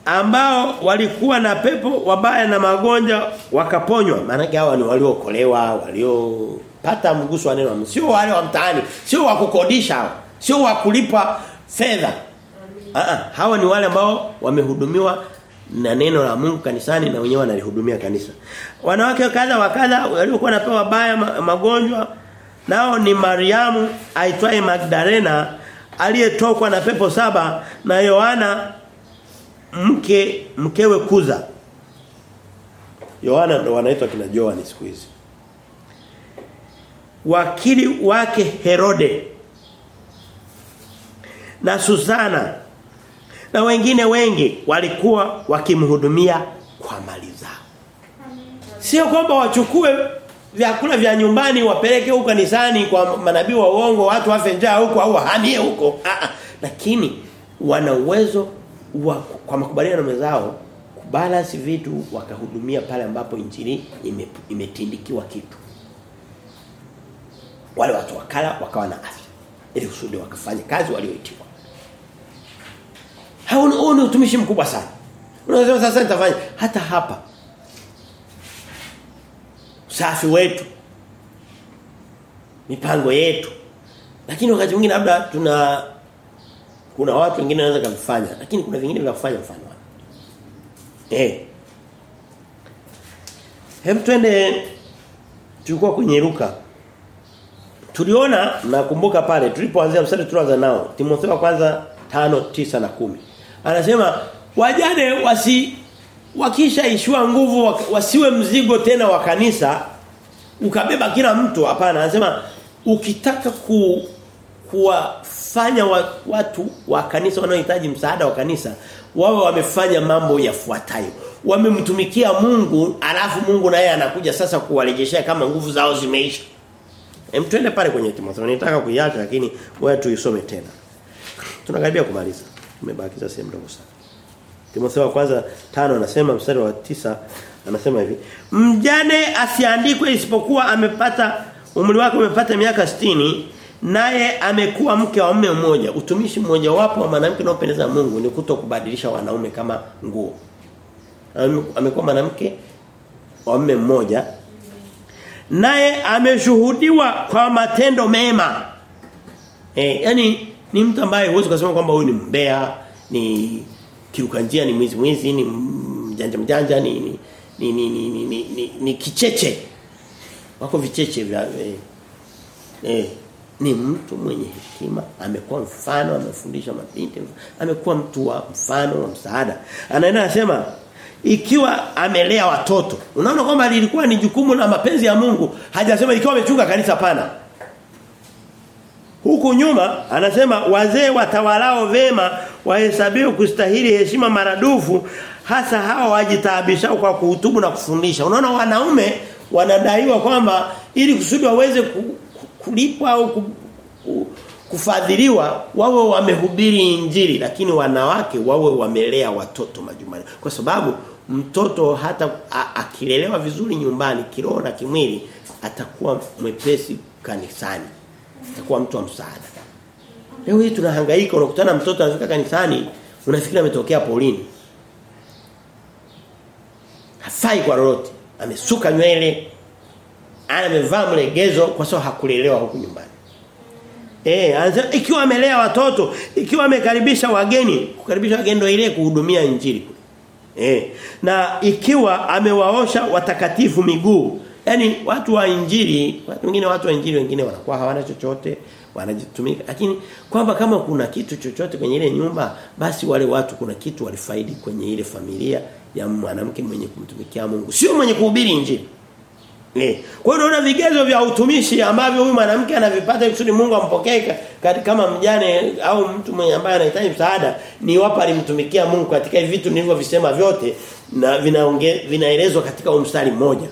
ambao walikuwa na pepo wabaya na magonjwa wakaponywa. Maana hawa ni waliookolewa, waliopata mguso wa neno. Sio wale wa mtaani, sio wa kukodisha, sio wa kulipa fedha. Ah hawa ni wale ambao wamehudumiwa na neno la Mungu kanisani na wenyewe wanalihudumia kanisa. Wanawake kadha wa kadha waliokuwa napewa baya magonjwa nao ni Mariamu aitwaye Magdalena aliyetokwa na pepo saba na Yohana mke mkewe Kuza. Yohana ndo wanaitwa kina Joan siku hizi. Wakili wake Herode na Susana na wengine wengi walikuwa wakimhudumia kwa mali zao. Sio kwamba wachukue vyakula vya nyumbani wapeleke huko kanisani kwa manabii wa uongo watu wafe njaa huko au wahamie huko. Ah, ah. Lakini wana uwezo wa kwa makubaliano na mwenzao kubalance vitu wakahudumia pale ambapo injili imetindikiwa ime, kitu. Wale watu wakala wakawa na afya. Ili usudi wakafanye kazi walioitiwa. Hao ni utumishi mkubwa sana. Unaweza sasa nitafanya hata hapa. Usafi wetu. Mipango yetu. Lakini wakati mwingine labda tuna kuna watu wengine wanaweza kufanya lakini kuna vingine vya kufanya mfano. Eh. Hem twende tulikuwa kwenye Luka. Tuliona nakumbuka pale tulipoanzia mstari tulianza nao Timotheo kwanza tano tisa na kumi Anasema wajane wasi wakisha ishua nguvu wasiwe mzigo tena wa kanisa ukabeba kila mtu. Hapana anasema ukitaka ku kuwafanya watu wa kanisa wanaohitaji msaada wa kanisa wawe wamefanya mambo yafuatayo. Wamemtumikia Mungu alafu Mungu naye anakuja sasa kuwarejeshea kama nguvu zao zimeisha. Hem twende pale kwenye Timotheo. Nitaka kuiacha lakini wewe tuisome tena. Tunakaribia kumaliza tumebakiza sehemu ndogo sana. Timotheo wa kwanza tano anasema mstari wa tisa anasema hivi mjane asiandikwe isipokuwa amepata umri wake umepata miaka sitini naye amekuwa mke wa mume mmoja. Utumishi mmoja wapo wa mwanamke unaopendeza Mungu ni kutokubadilisha wanaume kama nguo. Amekuwa mwanamke wa mume mmoja naye ameshuhudiwa kwa matendo mema. Eh yani ni mtu ambaye huwezi kusema kwamba huyu ni mbea ni kiruka njia ni mwizi mwizi ni mjanja mjanja ni ni ni ni, ni, ni, ni, ni kicheche. Wako vicheche vya eh, eh, ni mtu mwenye hekima amekuwa mfano amefundisha mabinti amekuwa mtu wa mfano wa msaada. Anaenda anasema ikiwa amelea watoto unaona kwamba lilikuwa ni jukumu la mapenzi ya Mungu hajasema ikiwa amechunga kanisa pana huku nyuma anasema wazee watawalao vema wahesabiwe kustahili heshima maradufu hasa hao wajitaabishao kwa kuhutubu na kufundisha. Unaona wanaume wanadaiwa kwamba ili kusudi waweze kulipwa au ku, ku, kufadhiliwa wawe wamehubiri injili lakini wanawake wawe wamelea watoto majumbani. Kwa sababu mtoto hata akilelewa vizuri nyumbani kiroho na kimwili atakuwa mwepesi kanisani atakuwa mtu wa msaada leo hii tunahangaika unakutana mtoto anafika kanisani unafikiri ametokea polini hafai kwa lolote amesuka nywele amevaa mlegezo kwa sababu hakulelewa huku nyumbani Eh, anasema ikiwa amelea watoto, ikiwa amekaribisha wageni, kukaribisha wageni ndio ile kuhudumia injili. Eh, na ikiwa amewaosha watakatifu miguu. Yaani watu wa injili, watu wengine watu wa injili wengine wanakuwa hawana chochote, wanajitumika. Lakini kwamba kama kuna kitu chochote kwenye ile nyumba, basi wale watu kuna kitu walifaidi kwenye ile familia ya mwanamke mwenye kumtumikia Mungu. Sio mwenye kuhubiri injili. Eh. Kwa hiyo unaona vigezo vya utumishi ambavyo huyu mwanamke anavipata kusudi Mungu ampokee kama mjane au mtu mwenye ambaye anahitaji msaada ni wapo alimtumikia Mungu katika vitu nilivyovisema vyote na vinaelezwa katika mstari mmoja.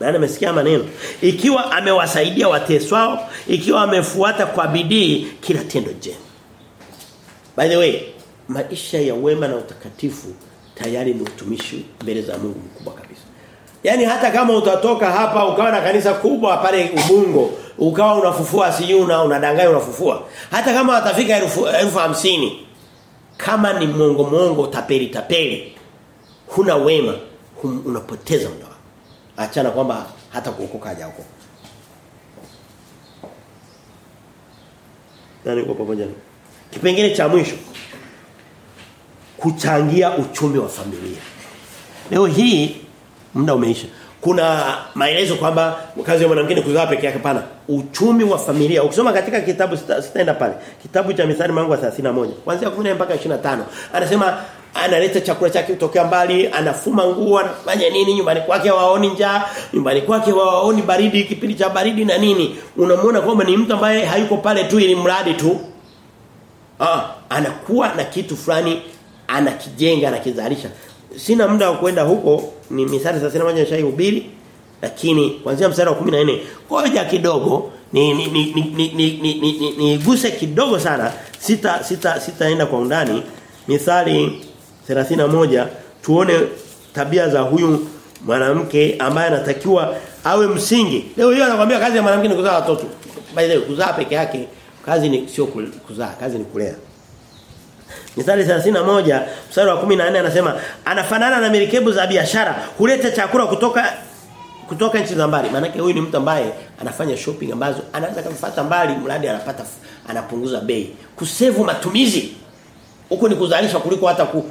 Maana amesikia maneno. Ikiwa amewasaidia wateswao, ikiwa amefuata kwa bidii kila tendo jema. By the way, maisha ya wema na utakatifu tayari ni utumishi mbele za Mungu mkubwa kabisa. Yaani hata kama utatoka hapa ukawa na kanisa kubwa pale Ubungo, ukawa unafufua siyo una unadanganya unafufua. Hata kama watafika elfu, elfu hamsini kama ni mongo mongo tapeli tapeli huna wema hum, unapoteza muda. Achana kwamba hata kuokoka haja huko. Nani kwa pamoja? Kipengele cha mwisho kuchangia uchumi wa familia. Leo hii muda umeisha. Kuna maelezo kwamba kazi ya mwanamke kuzaa peke yake pana. Uchumi wa familia. Ukisoma katika kitabu sitaenda pale. Kitabu cha Mithali mlango wa 31. Kuanzia 14 mpaka 25. Anasema analeta chakula chake kutoka mbali, anafuma nguo, anafanya nini nyumbani kwake waoni njaa, nyumbani kwake waoni baridi, kipindi cha baridi na nini. Unamwona kwamba ni mtu ambaye hayuko pale tu ili mradi tu. Ah, anakuwa na kitu fulani anakijenga, anakizalisha sina muda wa kwenda huko ni misali 31 nishaihubiri lakini kuanzia mstari wa 14 koja kidogo ni ni ni ni, ni, ni, ni, ni, ni guse kidogo sana. Sita sita sitaenda kwa undani. Mithali 31 tuone tabia za huyu mwanamke ambaye anatakiwa awe msingi. Leo hiyo anakuambia kazi ya mwanamke ni kuzaa watoto. By the way kuzaa peke yake kazi ni sio kuzaa kazi ni kulea Mithali 31 mstari wa 14 anasema anafanana na merikebu za biashara huleta chakula kutoka kutoka nchi za mbali. Maana huyu ni mtu ambaye anafanya shopping ambazo anaweza kumfuata mbali mradi anapata anapunguza bei. Kusevu matumizi. Huko ni kuzalisha kuliko hata ku,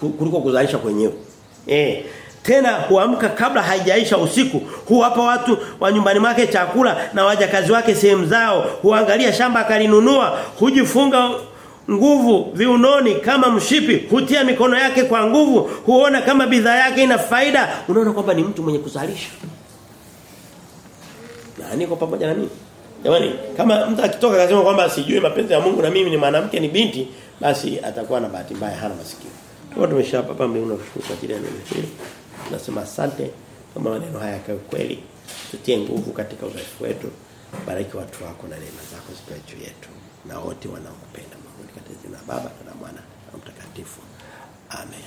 ku, kuliko kuzalisha kwenyewe. Eh tena huamka kabla haijaisha usiku huwapa watu wa nyumbani mwake chakula na wajakazi wake sehemu zao huangalia shamba akalinunua hujifunga nguvu viunoni kama mshipi hutia mikono yake kwa nguvu huona kama bidhaa yake ina faida. Unaona kwamba ni mtu mwenye kuzalisha. Nani kwa pamoja na mimi. Jamani kama mtu akitoka akasema kwamba sijui mapenzi ya Mungu na mimi ni mwanamke ni binti basi atakuwa na bahati mbaya hana masikio. Kwa tumeshapa hapa mbele unashukuru kwa ajili ya neno hili. Tunasema asante kama maneno haya kwa kweli. Tutie nguvu katika udhaifu wetu. Bariki watu wako na neema zako zipe juu yetu na wote wanaokupenda Baba na Mwana na Mtakatifu. Amen.